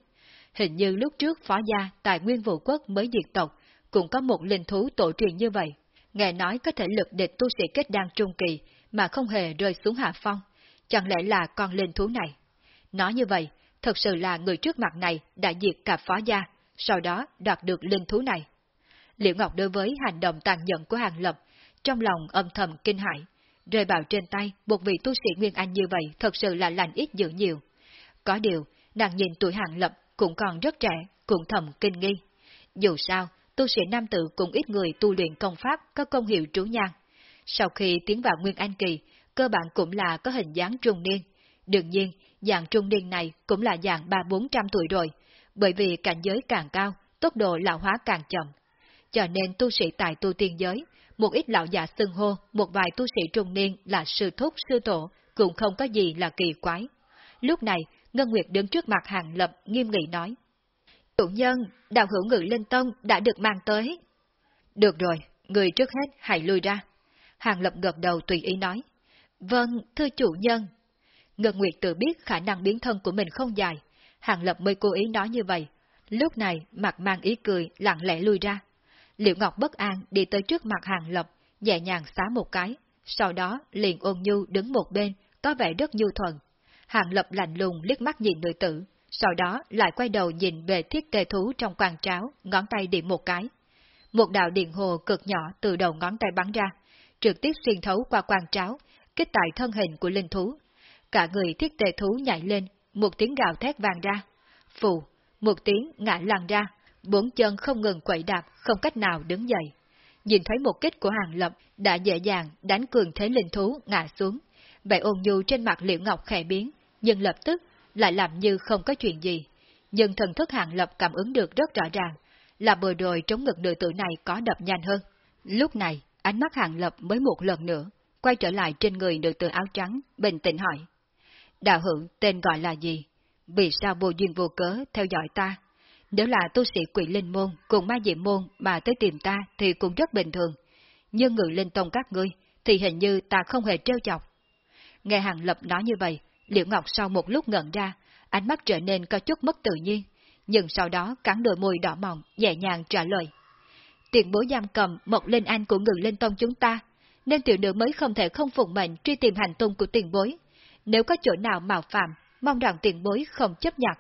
Hình như lúc trước phó gia tại Nguyên Vũ Quốc mới diệt tộc, cũng có một linh thú tổ truyền như vậy. Nghe nói có thể lực địch tu sĩ kết đan trung kỳ mà không hề rơi xuống hạ phong. Chẳng lẽ là con linh thú này? Nói như vậy, thật sự là người trước mặt này đã diệt cả phó gia, sau đó đoạt được linh thú này. Liễu Ngọc đối với hành động tàn nhẫn của Hàng Lập, trong lòng âm thầm kinh hãi, rơi vào trên tay một vị tu sĩ Nguyên Anh như vậy thật sự là lành ít dữ nhiều. Có điều, nàng nhìn tuổi Hàng Lập cũng còn rất trẻ, cũng thầm kinh nghi. Dù sao, tu sĩ nam tử cũng ít người tu luyện công pháp có công hiệu trú nhang. Sau khi tiến vào Nguyên Anh Kỳ, cơ bản cũng là có hình dáng trung niên. Đương nhiên, dạng trung niên này cũng là dạng ba bốn trăm tuổi rồi, bởi vì cảnh giới càng cao, tốc độ lão hóa càng chậm. Cho nên tu sĩ tại tu tiên giới, một ít lão già xưng hô, một vài tu sĩ trung niên là sư thúc sư tổ, cũng không có gì là kỳ quái. Lúc này, Ngân Nguyệt đứng trước mặt Hàng Lập nghiêm nghị nói. Chủ nhân, đạo hữu ngự linh tông đã được mang tới. Được rồi, người trước hết hãy lui ra. Hàng Lập gật đầu tùy ý nói. Vâng, thưa chủ nhân. Ngân Nguyệt tự biết khả năng biến thân của mình không dài. Hàng Lập mới cố ý nói như vậy. Lúc này, mặt mang ý cười, lặng lẽ lui ra. Liệu Ngọc bất an đi tới trước mặt Hàng Lập, nhẹ nhàng xá một cái. Sau đó, liền ôn nhu đứng một bên, có vẻ rất nhu thuận. Hàng Lập lạnh lùng liếc mắt nhìn nữ tử, sau đó lại quay đầu nhìn về thiết kê thú trong quan tráo, ngón tay điểm một cái. Một đạo điện hồ cực nhỏ từ đầu ngón tay bắn ra, trực tiếp xuyên thấu qua quan tráo, kích tại thân hình của linh thú. Cả người thiết tề thú nhảy lên, một tiếng gào thét vang ra. Phù, một tiếng ngã lăn ra, bốn chân không ngừng quậy đạp, không cách nào đứng dậy. Nhìn thấy một kích của hàng lập đã dễ dàng đánh cường thế linh thú ngã xuống. Vẻ ôn nhu trên mặt liễu ngọc khẽ biến, nhưng lập tức lại làm như không có chuyện gì. Nhưng thần thức hàng lập cảm ứng được rất rõ ràng, là bờ đồi trống ngực nữ tử này có đập nhanh hơn. Lúc này, ánh mắt hàng lập mới một lần nữa, quay trở lại trên người nữ tử áo trắng, bình tĩnh hỏi. Đạo hữu tên gọi là gì? Vì sao vô duyên vô cớ theo dõi ta? Nếu là tu sĩ quỷ linh môn cùng ma diệm môn mà tới tìm ta thì cũng rất bình thường. Nhưng người linh tông các ngươi thì hình như ta không hề trêu chọc. Nghe Hàng Lập nói như vậy, Liễu Ngọc sau một lúc ngẩn ra, ánh mắt trở nên có chút mất tự nhiên, nhưng sau đó cắn đôi môi đỏ mọng, nhẹ nhàng trả lời. Tiền bối giam cầm một linh anh của người linh tông chúng ta, nên tiểu nữ mới không thể không phụng mệnh truy tìm hành tung của tiền bối. Nếu có chỗ nào mạo phạm, mong rằng tiền bối không chấp nhận.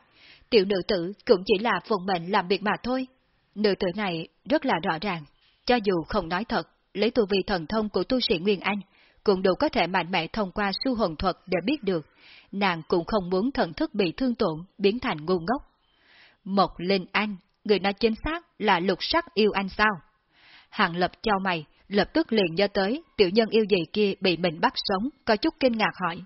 Tiểu nữ tử cũng chỉ là phụng mệnh làm việc mà thôi. Nữ tử này rất là rõ ràng, cho dù không nói thật, lấy tu vi thần thông của tu sĩ Nguyên Anh, cũng đủ có thể mạnh mẽ thông qua su hồn thuật để biết được, nàng cũng không muốn thần thức bị thương tổn, biến thành ngu ngốc. Một Linh Anh, người nói chính xác là lục sắc yêu anh sao? Hàng lập cho mày, lập tức liền nhớ tới tiểu nhân yêu gì kia bị mình bắt sống, có chút kinh ngạc hỏi.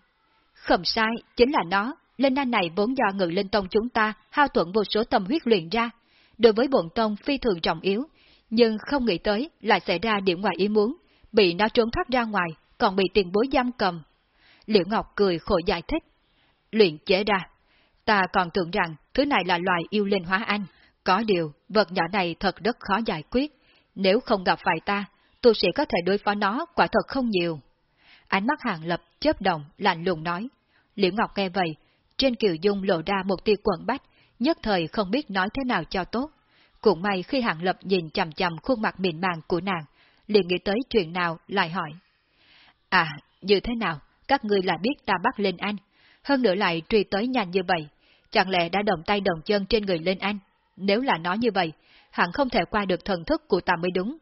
Không sai, chính là nó, Linh Anh này vốn do ngự linh tông chúng ta hao tuận vô số tâm huyết luyện ra, đối với bổn tông phi thường trọng yếu, nhưng không nghĩ tới lại xảy ra điểm ngoài ý muốn, bị nó trốn thoát ra ngoài, còn bị tiền bối giam cầm. Liễu Ngọc cười khổ giải thích. Luyện chế ra. Ta còn tưởng rằng thứ này là loài yêu linh hóa anh. Có điều, vật nhỏ này thật rất khó giải quyết. Nếu không gặp phải ta, tu sĩ có thể đối phó nó quả thật không nhiều. Ánh mắt hàng lập chớp động, lạnh lùng nói. Liễu Ngọc nghe vậy, trên kiều dung lộ ra một tia quẩn bách, nhất thời không biết nói thế nào cho tốt. Cũng may khi hàng lập nhìn chầm chầm khuôn mặt mịn màng của nàng, liền nghĩ tới chuyện nào lại hỏi. À, như thế nào, các ngươi là biết ta bắt lên anh, hơn nữa lại truy tới nhanh như vậy, chẳng lẽ đã đồng tay đồng chân trên người lên anh? Nếu là nói như vậy, hẳn không thể qua được thần thức của ta mới đúng.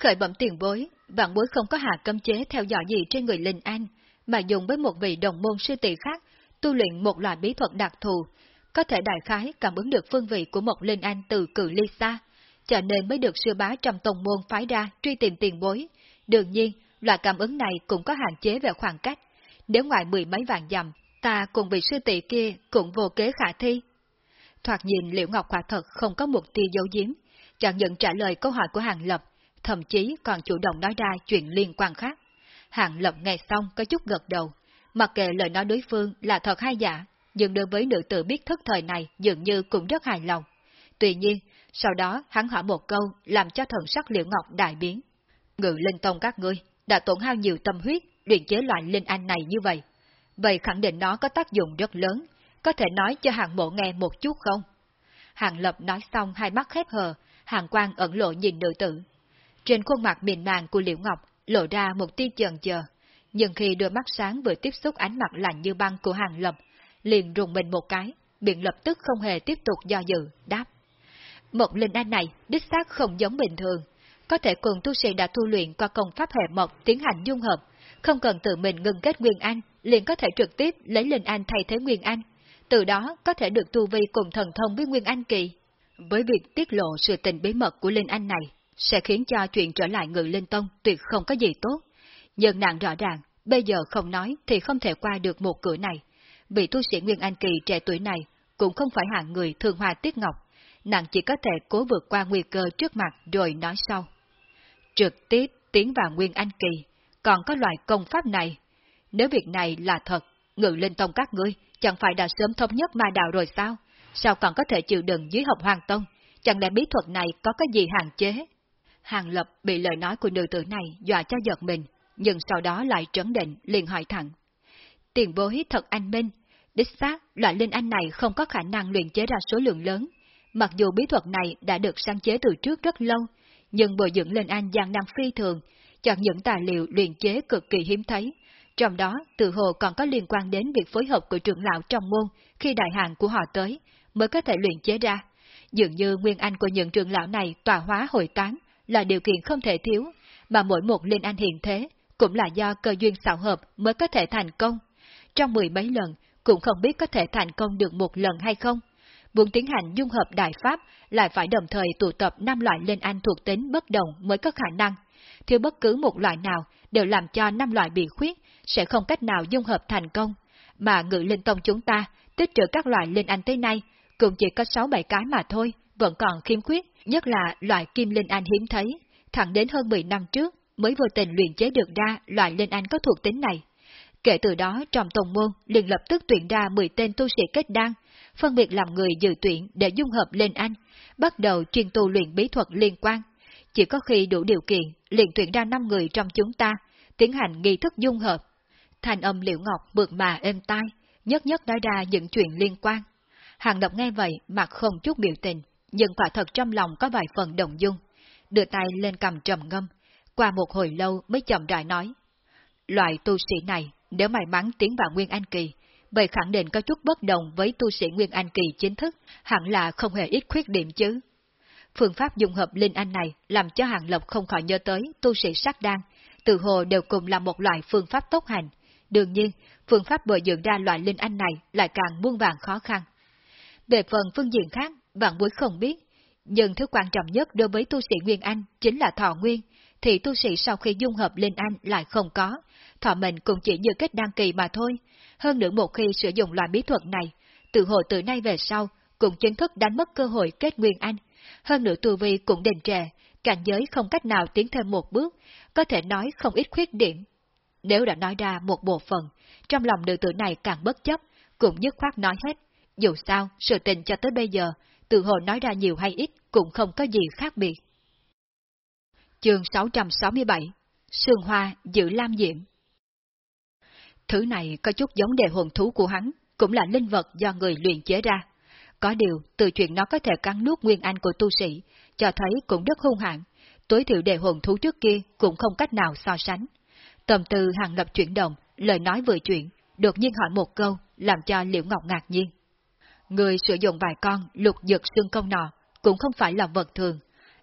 Khởi bẩm tiền bối, vạn bối không có hạ cấm chế theo dõi gì trên người Linh An, mà dùng với một vị đồng môn sư tỷ khác, tu luyện một loại bí thuật đặc thù, có thể đại khái cảm ứng được phương vị của một Linh An từ cự ly xa, cho nên mới được sư bá trong tông môn phái ra truy tìm tiền bối. Đương nhiên, loại cảm ứng này cũng có hạn chế về khoảng cách. Nếu ngoài mười mấy vạn dặm, ta cùng vị sư tỷ kia cũng vô kế khả thi. Thoạt nhìn Liễu Ngọc quả thật không có một tia dấu giếm, chẳng nhận trả lời câu hỏi của Hàng Lập, thậm chí còn chủ động nói ra chuyện liên quan khác. Hạng Lập nghe xong có chút gật đầu, mặc kệ lời nói đối phương là thật hay giả, nhưng đối với nữ tử biết thức thời này dường như cũng rất hài lòng. Tuy nhiên, sau đó hắn hỏi một câu làm cho thần sắc Liễu Ngọc đại biến. Ngự linh tông các ngươi đã tổn hao nhiều tâm huyết luyện chế loại linh anh này như vậy. Vậy khẳng định nó có tác dụng rất lớn, có thể nói cho hàng mộ nghe một chút không? Hàng lập nói xong hai mắt khép hờ, hàng quang ẩn lộ nhìn nữ tử. Trên khuôn mặt mịn màng của Liễu Ngọc lộ ra một tia chần chờ, nhưng khi đôi mắt sáng vừa tiếp xúc ánh mặt lạnh như băng của hàng lập, liền rùng mình một cái, biện lập tức không hề tiếp tục do dự, đáp. Một linh anh này đích xác không giống bình thường, có thể cùng tu sĩ đã tu luyện qua công pháp hệ mộc tiến hành dung hợp, không cần tự mình ngừng kết Nguyên Anh, liền có thể trực tiếp lấy linh Anh thay thế Nguyên Anh, từ đó có thể được tu vi cùng thần thông với Nguyên Anh kỳ. Với việc tiết lộ sự tình bí mật của Linh Anh này, sẽ khiến cho chuyện trở lại ngự Linh Tông tuyệt không có gì tốt. Nhưng nàng rõ ràng, bây giờ không nói thì không thể qua được một cửa này. Vị tu sĩ Nguyên Anh Kỳ trẻ tuổi này cũng không phải hạng người thường hòa tiết ngọc, nàng chỉ có thể cố vượt qua nguy cơ trước mặt rồi nói sau. Trực tiếp tiến vào Nguyên Anh Kỳ, còn có loại công pháp này. Nếu việc này là thật, ngự linh tông các ngươi chẳng phải đã sớm thống nhất ma đạo rồi sao? Sao còn có thể chịu đựng dưới học hoàng tông? Chẳng lẽ bí thuật này có cái gì hạn chế? Hàng Lập bị lời nói của nữ tử này dọa cho giật mình, nhưng sau đó lại trấn định, liền hỏi thẳng. Tiền bối thật anh minh, đích xác loại linh anh này không có khả năng luyện chế ra số lượng lớn. Mặc dù bí thuật này đã được sáng chế từ trước rất lâu, nhưng bồi dưỡng linh anh gian năng phi thường, chọn những tài liệu luyện chế cực kỳ hiếm thấy. Trong đó, từ hồ còn có liên quan đến việc phối hợp của trưởng lão trong môn khi đại hàng của họ tới, mới có thể luyện chế ra. Dường như nguyên anh của những trưởng lão này tòa hóa hồi tán là điều kiện không thể thiếu, mà mỗi một linh anh hiện thế cũng là do cơ duyên xảo hợp mới có thể thành công. Trong mười mấy lần, cũng không biết có thể thành công được một lần hay không. Muốn tiến hành dung hợp đại pháp lại phải đồng thời tụ tập năm loại linh anh thuộc tính bất đồng mới có khả năng. Thiếu bất cứ một loại nào đều làm cho năm loại bị khuyết, sẽ không cách nào dung hợp thành công. Mà ngự linh tông chúng ta tích trữ các loại linh anh tới nay cũng chỉ có 6-7 cái mà thôi, vẫn còn khiếm khuyết, nhất là loại kim linh anh hiếm thấy. Thẳng đến hơn 10 năm trước mới vô tình luyện chế được ra loại linh anh có thuộc tính này. Kể từ đó trong tổng môn liền lập tức tuyển ra 10 tên tu sĩ kết đan, phân biệt làm người dự tuyển để dung hợp lên anh, bắt đầu chuyên tu luyện bí thuật liên quan. Chỉ có khi đủ điều kiện, liền tuyển ra 5 người trong chúng ta, tiến hành nghi thức dung hợp. Thành âm liễu ngọc mượt mà êm tai, nhất nhất nói ra những chuyện liên quan. Hàng động nghe vậy, mặt không chút biểu tình, nhưng quả thật trong lòng có vài phần đồng dung. Đưa tay lên cầm trầm ngâm, qua một hồi lâu mới chậm rãi nói. Loại tu sĩ này, nếu may mắn tiến vào Nguyên Anh Kỳ, vậy khẳng định có chút bất đồng với tu sĩ Nguyên Anh Kỳ chính thức, hẳn là không hề ít khuyết điểm chứ. Phương pháp dùng hợp Linh Anh này làm cho Hàng lộc không khỏi nhớ tới tu sĩ sắc đan, từ hồ đều cùng là một loại phương pháp tốt hành. Đương nhiên, phương pháp bồi dưỡng ra loại Linh Anh này lại càng muôn vàng khó khăn. Về phần phương diện khác, vạn bối không biết, nhưng thứ quan trọng nhất đối với tu sĩ Nguyên Anh chính là thọ nguyên, thì tu sĩ sau khi dung hợp Linh Anh lại không có, thọ mệnh cũng chỉ như kết đăng kỳ mà thôi. Hơn nữa một khi sử dụng loại bí thuật này, từ hồi từ nay về sau, cũng chính thức đánh mất cơ hội kết Nguyên Anh. Hơn nữa tu vi cũng đình trệ, cảnh giới không cách nào tiến thêm một bước, có thể nói không ít khuyết điểm. Nếu đã nói ra một bộ phận, trong lòng nữ tử này càng bất chấp, cũng dứt khoát nói hết. Dù sao, sự tình cho tới bây giờ, từ hồ nói ra nhiều hay ít cũng không có gì khác biệt. Chương 667 Sương Hoa giữ Lam Diệm Thứ này có chút giống đề hồn thú của hắn, cũng là linh vật do người luyện chế ra. Có điều, từ chuyện nó có thể cắn nuốt nguyên anh của tu sĩ, cho thấy cũng rất hung hãn, tối thiểu đề hồn thú trước kia cũng không cách nào so sánh. Tầm từ hàng lập chuyển động, lời nói vừa chuyện, đột nhiên hỏi một câu, làm cho Liễu Ngọc ngạc nhiên. Người sử dụng vài con lục dực xương công nọ, cũng không phải là vật thường,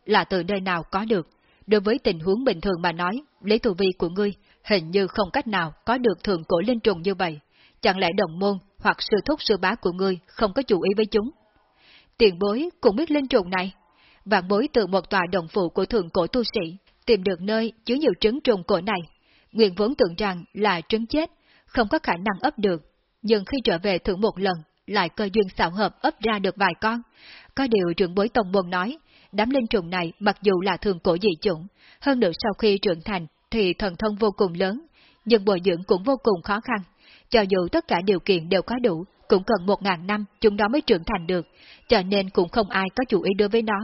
là từ nơi nào có được. Đối với tình huống bình thường mà nói, lấy tu vi của ngươi, hình như không cách nào có được thường cổ linh trùng như vậy. Chẳng lẽ đồng môn hoặc sư thúc sư bá của ngươi không có chú ý với chúng? Tiền bối cũng biết linh trùng này. Vạn bối từ một tòa đồng phụ của thường cổ tu sĩ, tìm được nơi chứa nhiều trứng trùng cổ này. Nguyện vốn tưởng rằng là trứng chết, không có khả năng ấp được, nhưng khi trở về thử một lần, lại cơ duyên xảo hợp ấp ra được vài con. Có điều trưởng bối tông môn nói, đám linh trùng này mặc dù là thường cổ dị chủng, hơn nữa sau khi trưởng thành thì thần thông vô cùng lớn, nhưng bồi dưỡng cũng vô cùng khó khăn. Cho dù tất cả điều kiện đều có đủ, cũng cần một ngàn năm chúng nó mới trưởng thành được, cho nên cũng không ai có chủ ý đối với nó.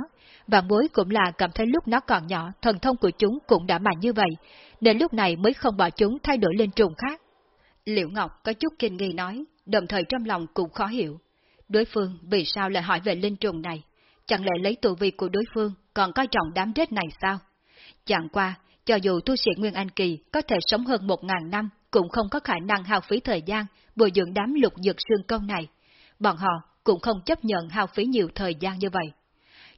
Và bối cũng là cảm thấy lúc nó còn nhỏ, thần thông của chúng cũng đã mạnh như vậy, nên lúc này mới không bỏ chúng thay đổi lên trùng khác. Liệu Ngọc có chút kinh nghi nói, đồng thời trong lòng cũng khó hiểu. Đối phương vì sao lại hỏi về linh trùng này? Chẳng lẽ lấy tù vi của đối phương còn coi trọng đám rết này sao? Chẳng qua, cho dù tu sĩ Nguyên Anh Kỳ có thể sống hơn một ngàn năm, cũng không có khả năng hao phí thời gian bồi dưỡng đám lục dược xương công này. Bọn họ cũng không chấp nhận hao phí nhiều thời gian như vậy.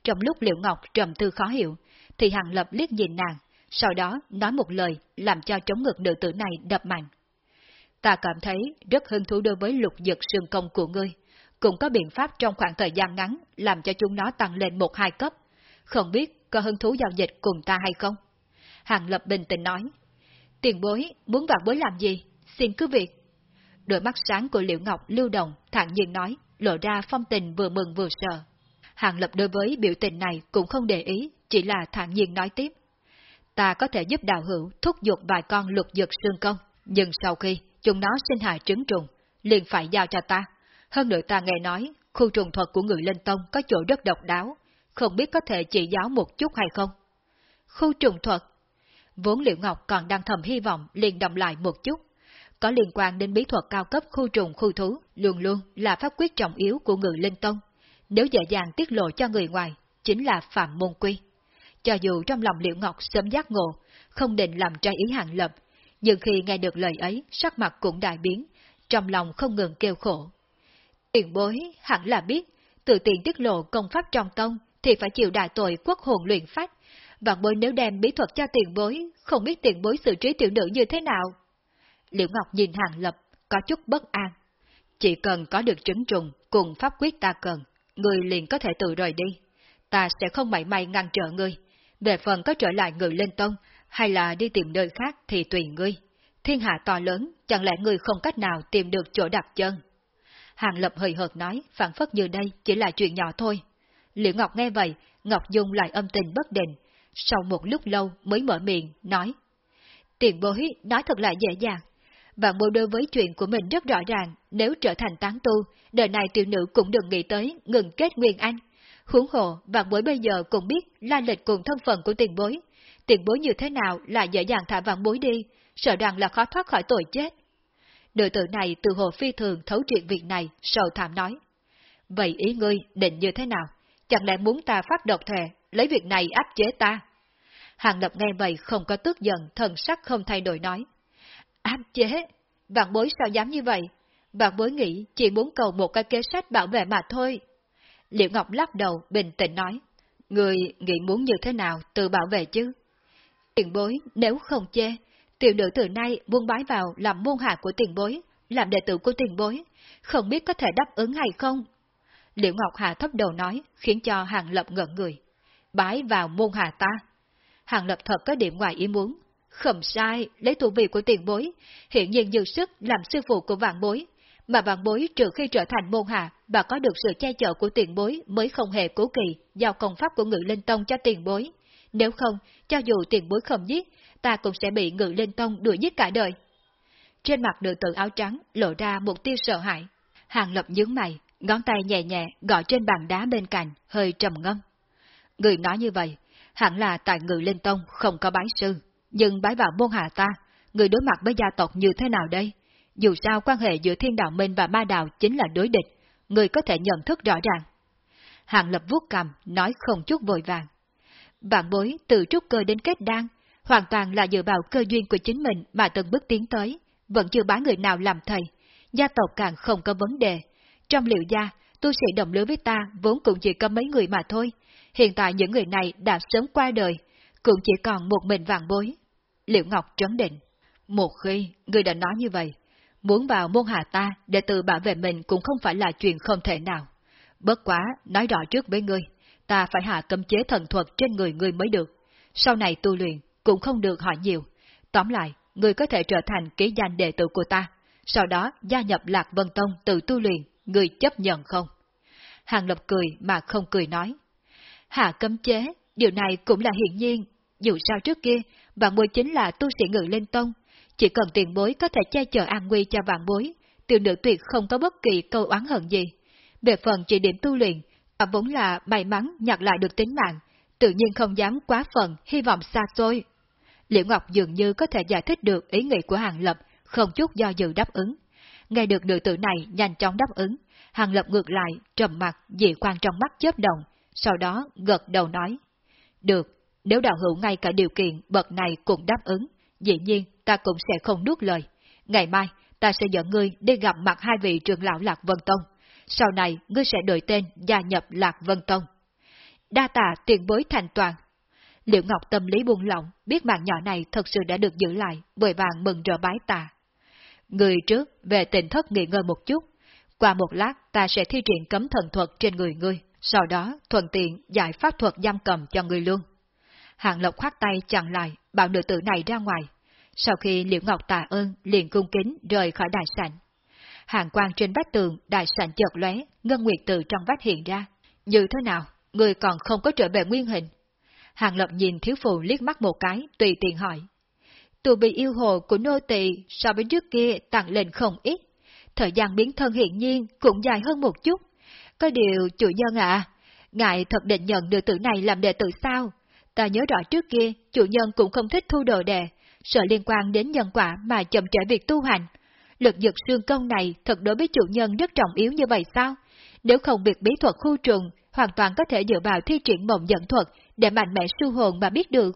Trong lúc Liễu Ngọc trầm tư khó hiểu, thì Hàng Lập liếc nhìn nàng, sau đó nói một lời làm cho chống ngực nữ tử này đập mạnh. Ta cảm thấy rất hứng thú đối với lục dược xương công của ngươi, cũng có biện pháp trong khoảng thời gian ngắn làm cho chúng nó tăng lên một hai cấp. Không biết có hứng thú giao dịch cùng ta hay không? Hàng Lập bình tĩnh nói. Tiền bối, muốn vạn bối làm gì? Xin cứ việc. Đôi mắt sáng của Liễu Ngọc lưu động, thản nhiên nói, lộ ra phong tình vừa mừng vừa sợ. Hàng Lập đối với biểu tình này cũng không để ý, chỉ là thản nhiên nói tiếp. Ta có thể giúp đạo hữu thúc giục vài con lục dược xương công, nhưng sau khi chúng nó sinh hại trứng trùng, liền phải giao cho ta. Hơn nữa ta nghe nói, khu trùng thuật của người Linh Tông có chỗ rất độc đáo, không biết có thể chỉ giáo một chút hay không. Khu trùng thuật Vốn Liệu Ngọc còn đang thầm hy vọng liền động lại một chút. Có liên quan đến bí thuật cao cấp khu trùng khu thú, luôn luôn là pháp quyết trọng yếu của người Linh Tông. Nếu dễ dàng tiết lộ cho người ngoài, chính là phạm môn quy. Cho dù trong lòng Liệu Ngọc sớm giác ngộ, không định làm trái ý hàng lập, nhưng khi nghe được lời ấy, sắc mặt cũng đại biến, trong lòng không ngừng kêu khổ. Tiền bối hẳn là biết, tự tiện tiết lộ công pháp trong tông thì phải chịu đại tội quốc hồn luyện phách, vạn bối nếu đem bí thuật cho tiền bối, không biết tiền bối xử trí tiểu nữ như thế nào. Liễu Ngọc nhìn hàng lập, có chút bất an. Chỉ cần có được trứng trùng cùng pháp quyết ta cần, người liền có thể tự rời đi. Ta sẽ không mảy may ngăn trở ngươi. Về phần có trở lại người lên tông, hay là đi tìm nơi khác thì tùy ngươi. Thiên hạ to lớn, chẳng lẽ ngươi không cách nào tìm được chỗ đặt chân? Hàng Lập hơi hợt nói, phản phất như đây chỉ là chuyện nhỏ thôi. Liễu Ngọc nghe vậy, Ngọc Dung lại âm tình bất định, sau một lúc lâu mới mở miệng, nói. Tiền bối nói thật là dễ dàng. Vạn bối đối với chuyện của mình rất rõ ràng, nếu trở thành tán tu, đời này tiểu nữ cũng đừng nghĩ tới ngừng kết nguyên anh. Huống hồ, vạn bối bây giờ cũng biết la lịch cùng thân phận của tiền bối. Tiền bối như thế nào là dễ dàng thả vạn bối đi, sợ rằng là khó thoát khỏi tội chết. Đội tử này từ hồ phi thường thấu triệt việc này, sầu thảm nói. Vậy ý ngươi định như thế nào? Chẳng lẽ muốn ta phát độc thề, lấy việc này áp chế ta? Hàng Lập nghe vậy không có tức giận, thần sắc không thay đổi nói. Áp chế? Vạn bối sao dám như vậy? Vạn bối nghĩ chỉ muốn cầu một cái kế sách bảo vệ mà thôi. Liễu Ngọc lắc đầu, bình tĩnh nói. Người nghĩ muốn như thế nào tự bảo vệ chứ? Tiền bối, nếu không chê, tiểu nữ từ nay buông bái vào làm môn hạ của tiền bối, làm đệ tử của tiền bối, không biết có thể đáp ứng hay không? Liễu Ngọc Hà thấp đầu nói, khiến cho Hàng Lập ngẩn người. Bái vào môn hạ ta. Hàng Lập thật có điểm ngoài ý muốn. Không sai, lấy tu vị của tiền bối, hiện nhiên dư sức làm sư phụ của vạn bối. Mà vạn bối trừ khi trở thành môn hạ và có được sự che chở của tiền bối mới không hề cố kỳ giao công pháp của ngự linh tông cho tiền bối. Nếu không, cho dù tiền bối không giết, ta cũng sẽ bị ngự linh tông đuổi giết cả đời. Trên mặt nữ tử áo trắng lộ ra một tia sợ hãi. Hàng lập nhướng mày, ngón tay nhẹ nhẹ gõ trên bàn đá bên cạnh, hơi trầm ngâm. Người nói như vậy, hẳn là tại ngự linh tông không có bái sư, nhưng bái vào môn hạ ta, người đối mặt với gia tộc như thế nào đây? Dù sao quan hệ giữa thiên đạo minh và ma đạo chính là đối địch, người có thể nhận thức rõ ràng. Hàng lập vuốt cầm, nói không chút vội vàng. Vạn bối từ trúc cơ đến kết đan, hoàn toàn là dựa vào cơ duyên của chính mình mà từng bước tiến tới, vẫn chưa bán người nào làm thầy, gia tộc càng không có vấn đề. Trong liệu gia, tu sĩ đồng lứa với ta vốn cũng chỉ có mấy người mà thôi, hiện tại những người này đã sớm qua đời, cũng chỉ còn một mình vạn bối. Liệu Ngọc trấn định, một khi người đã nói như vậy, muốn vào môn hạ ta để tự bảo vệ mình cũng không phải là chuyện không thể nào. Bất quá, nói rõ trước với ngươi, ta phải hạ cấm chế thần thuật trên người ngươi mới được. Sau này tu luyện, cũng không được hỏi nhiều. Tóm lại, ngươi có thể trở thành ký danh đệ tử của ta, sau đó gia nhập Lạc Vân Tông tự tu luyện, ngươi chấp nhận không? Hàng Lập cười mà không cười nói. Hạ cấm chế, điều này cũng là hiển nhiên. Dù sao trước kia, vạn bối chính là tu sĩ ngự lên tông. Chỉ cần tiền bối có thể che chở an nguy cho vạn bối, tiểu nữ tuyệt không có bất kỳ câu oán hận gì. Về phần chỉ điểm tu luyện, à vốn là may mắn nhặt lại được tính mạng, tự nhiên không dám quá phần, hy vọng xa xôi. Liễu Ngọc dường như có thể giải thích được ý nghĩ của Hàng Lập, không chút do dự đáp ứng. Nghe được nữ tử này nhanh chóng đáp ứng, Hàng Lập ngược lại, trầm mặt, dị quan trong mắt chớp động, sau đó gật đầu nói. Được, nếu đạo hữu ngay cả điều kiện bậc này cũng đáp ứng, dĩ nhiên ta cũng sẽ không nuốt lời. Ngày mai, ta sẽ dẫn ngươi đi gặp mặt hai vị trường lão Lạc Vân Tông. Sau này, ngươi sẽ đổi tên gia nhập Lạc Vân Tông. Đa tạ tiền bối thành toàn. Liệu Ngọc tâm lý buông lỏng, biết mạng nhỏ này thật sự đã được giữ lại, vội vàng mừng rỡ bái tạ. Người trước về tỉnh thất nghỉ ngơi một chút, Qua một lát ta sẽ thi triển cấm thần thuật trên người ngươi, sau đó thuận tiện giải pháp thuật giam cầm cho ngươi luôn. hạng Lộc khoát tay chặn lại, bảo nữ tử này ra ngoài. Sau khi Liễu Ngọc tạ ơn, liền cung kính rời khỏi đại sảnh. Hàng quang trên vách tường, đại sảnh chợt lóe, ngân nguyệt từ trong vách hiện ra. Như thế nào, người còn không có trở về nguyên hình? Hàng Lập nhìn thiếu phụ liếc mắt một cái, tùy tiện hỏi. Tù bị yêu hồ của nô tỳ so với trước kia tăng lên không ít. Thời gian biến thân hiện nhiên cũng dài hơn một chút. Có điều, chủ nhân ạ, ngài thật định nhận được tử này làm đệ tử sao? Ta nhớ rõ trước kia, chủ nhân cũng không thích thu đồ đệ, sợ liên quan đến nhân quả mà chậm trễ việc tu hành. Lực dược xương công này thật đối với chủ nhân rất trọng yếu như vậy sao? Nếu không việc bí thuật khu trùng, hoàn toàn có thể dựa vào thi triển mộng dẫn thuật để mạnh mẽ su hồn mà biết được.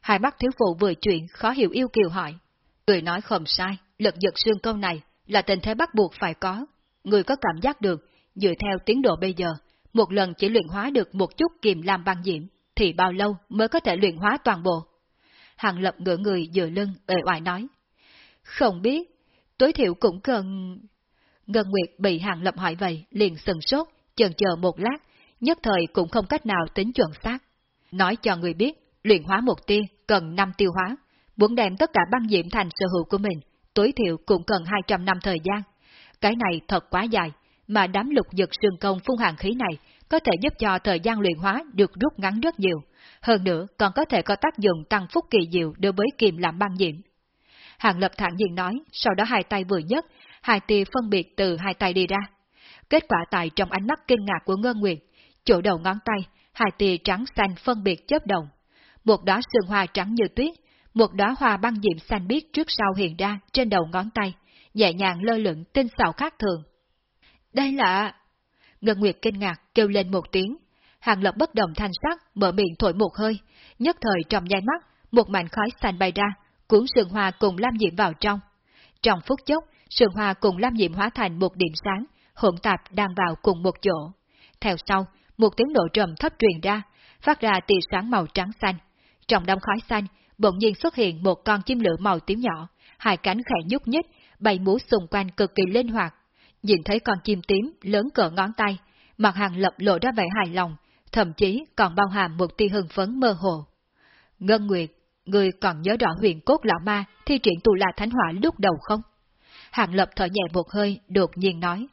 Hai mắt thiếu phụ vừa chuyện khó hiểu yêu kiều hỏi. Người nói không sai, lực giật xương công này là tình thế bắt buộc phải có. Người có cảm giác được, dựa theo tiến độ bây giờ, một lần chỉ luyện hóa được một chút kiềm lam băng diễm, thì bao lâu mới có thể luyện hóa toàn bộ? Hàng lập ngửa người dựa lưng, ệ oải nói. Không biết, tối thiểu cũng cần... Ngân Nguyệt bị Hàng Lập hỏi vậy, liền sừng sốt, chần chờ một lát, nhất thời cũng không cách nào tính chuẩn xác. Nói cho người biết, luyện hóa một tia cần năm tiêu hóa, muốn đem tất cả băng diễm thành sở hữu của mình, tối thiểu cũng cần 200 năm thời gian. Cái này thật quá dài, mà đám lục dực sương công phun hàng khí này có thể giúp cho thời gian luyện hóa được rút ngắn rất nhiều, hơn nữa còn có thể có tác dụng tăng phúc kỳ diệu đối với kiềm làm băng diễm. Hàng lập thản nhiên nói, sau đó hai tay vừa nhất, hai tia phân biệt từ hai tay đi ra. Kết quả tại trong ánh mắt kinh ngạc của Ngân Nguyệt, chỗ đầu ngón tay, hai tia trắng xanh phân biệt chớp động. Một đóa sương hoa trắng như tuyết, một đóa hoa băng diệm xanh biếc trước sau hiện ra trên đầu ngón tay, nhẹ nhàng lơ lửng tinh xảo khác thường. Đây là... Ngân Nguyệt kinh ngạc kêu lên một tiếng, Hàng Lập bất đồng thanh sắc, mở miệng thổi một hơi, nhất thời trong nháy mắt, một mảnh khói xanh bay ra, cuốn sườn hoa cùng lam diệm vào trong. Trong phút chốc, sườn hoa cùng lam diệm hóa thành một điểm sáng, hỗn tạp đang vào cùng một chỗ. Theo sau, một tiếng nổ trầm thấp truyền ra, phát ra tia sáng màu trắng xanh. Trong đám khói xanh, bỗng nhiên xuất hiện một con chim lửa màu tím nhỏ, hai cánh khẽ nhúc nhích, bay múa xung quanh cực kỳ linh hoạt. Nhìn thấy con chim tím lớn cỡ ngón tay, mặt hàng lập lộ ra vẻ hài lòng, thậm chí còn bao hàm một tia hưng phấn mơ hồ. Ngân Nguyệt, người còn nhớ rõ huyền cốt lão ma thi triển tù la thánh hỏa lúc đầu không? Hàng lập thở nhẹ một hơi, đột nhiên nói.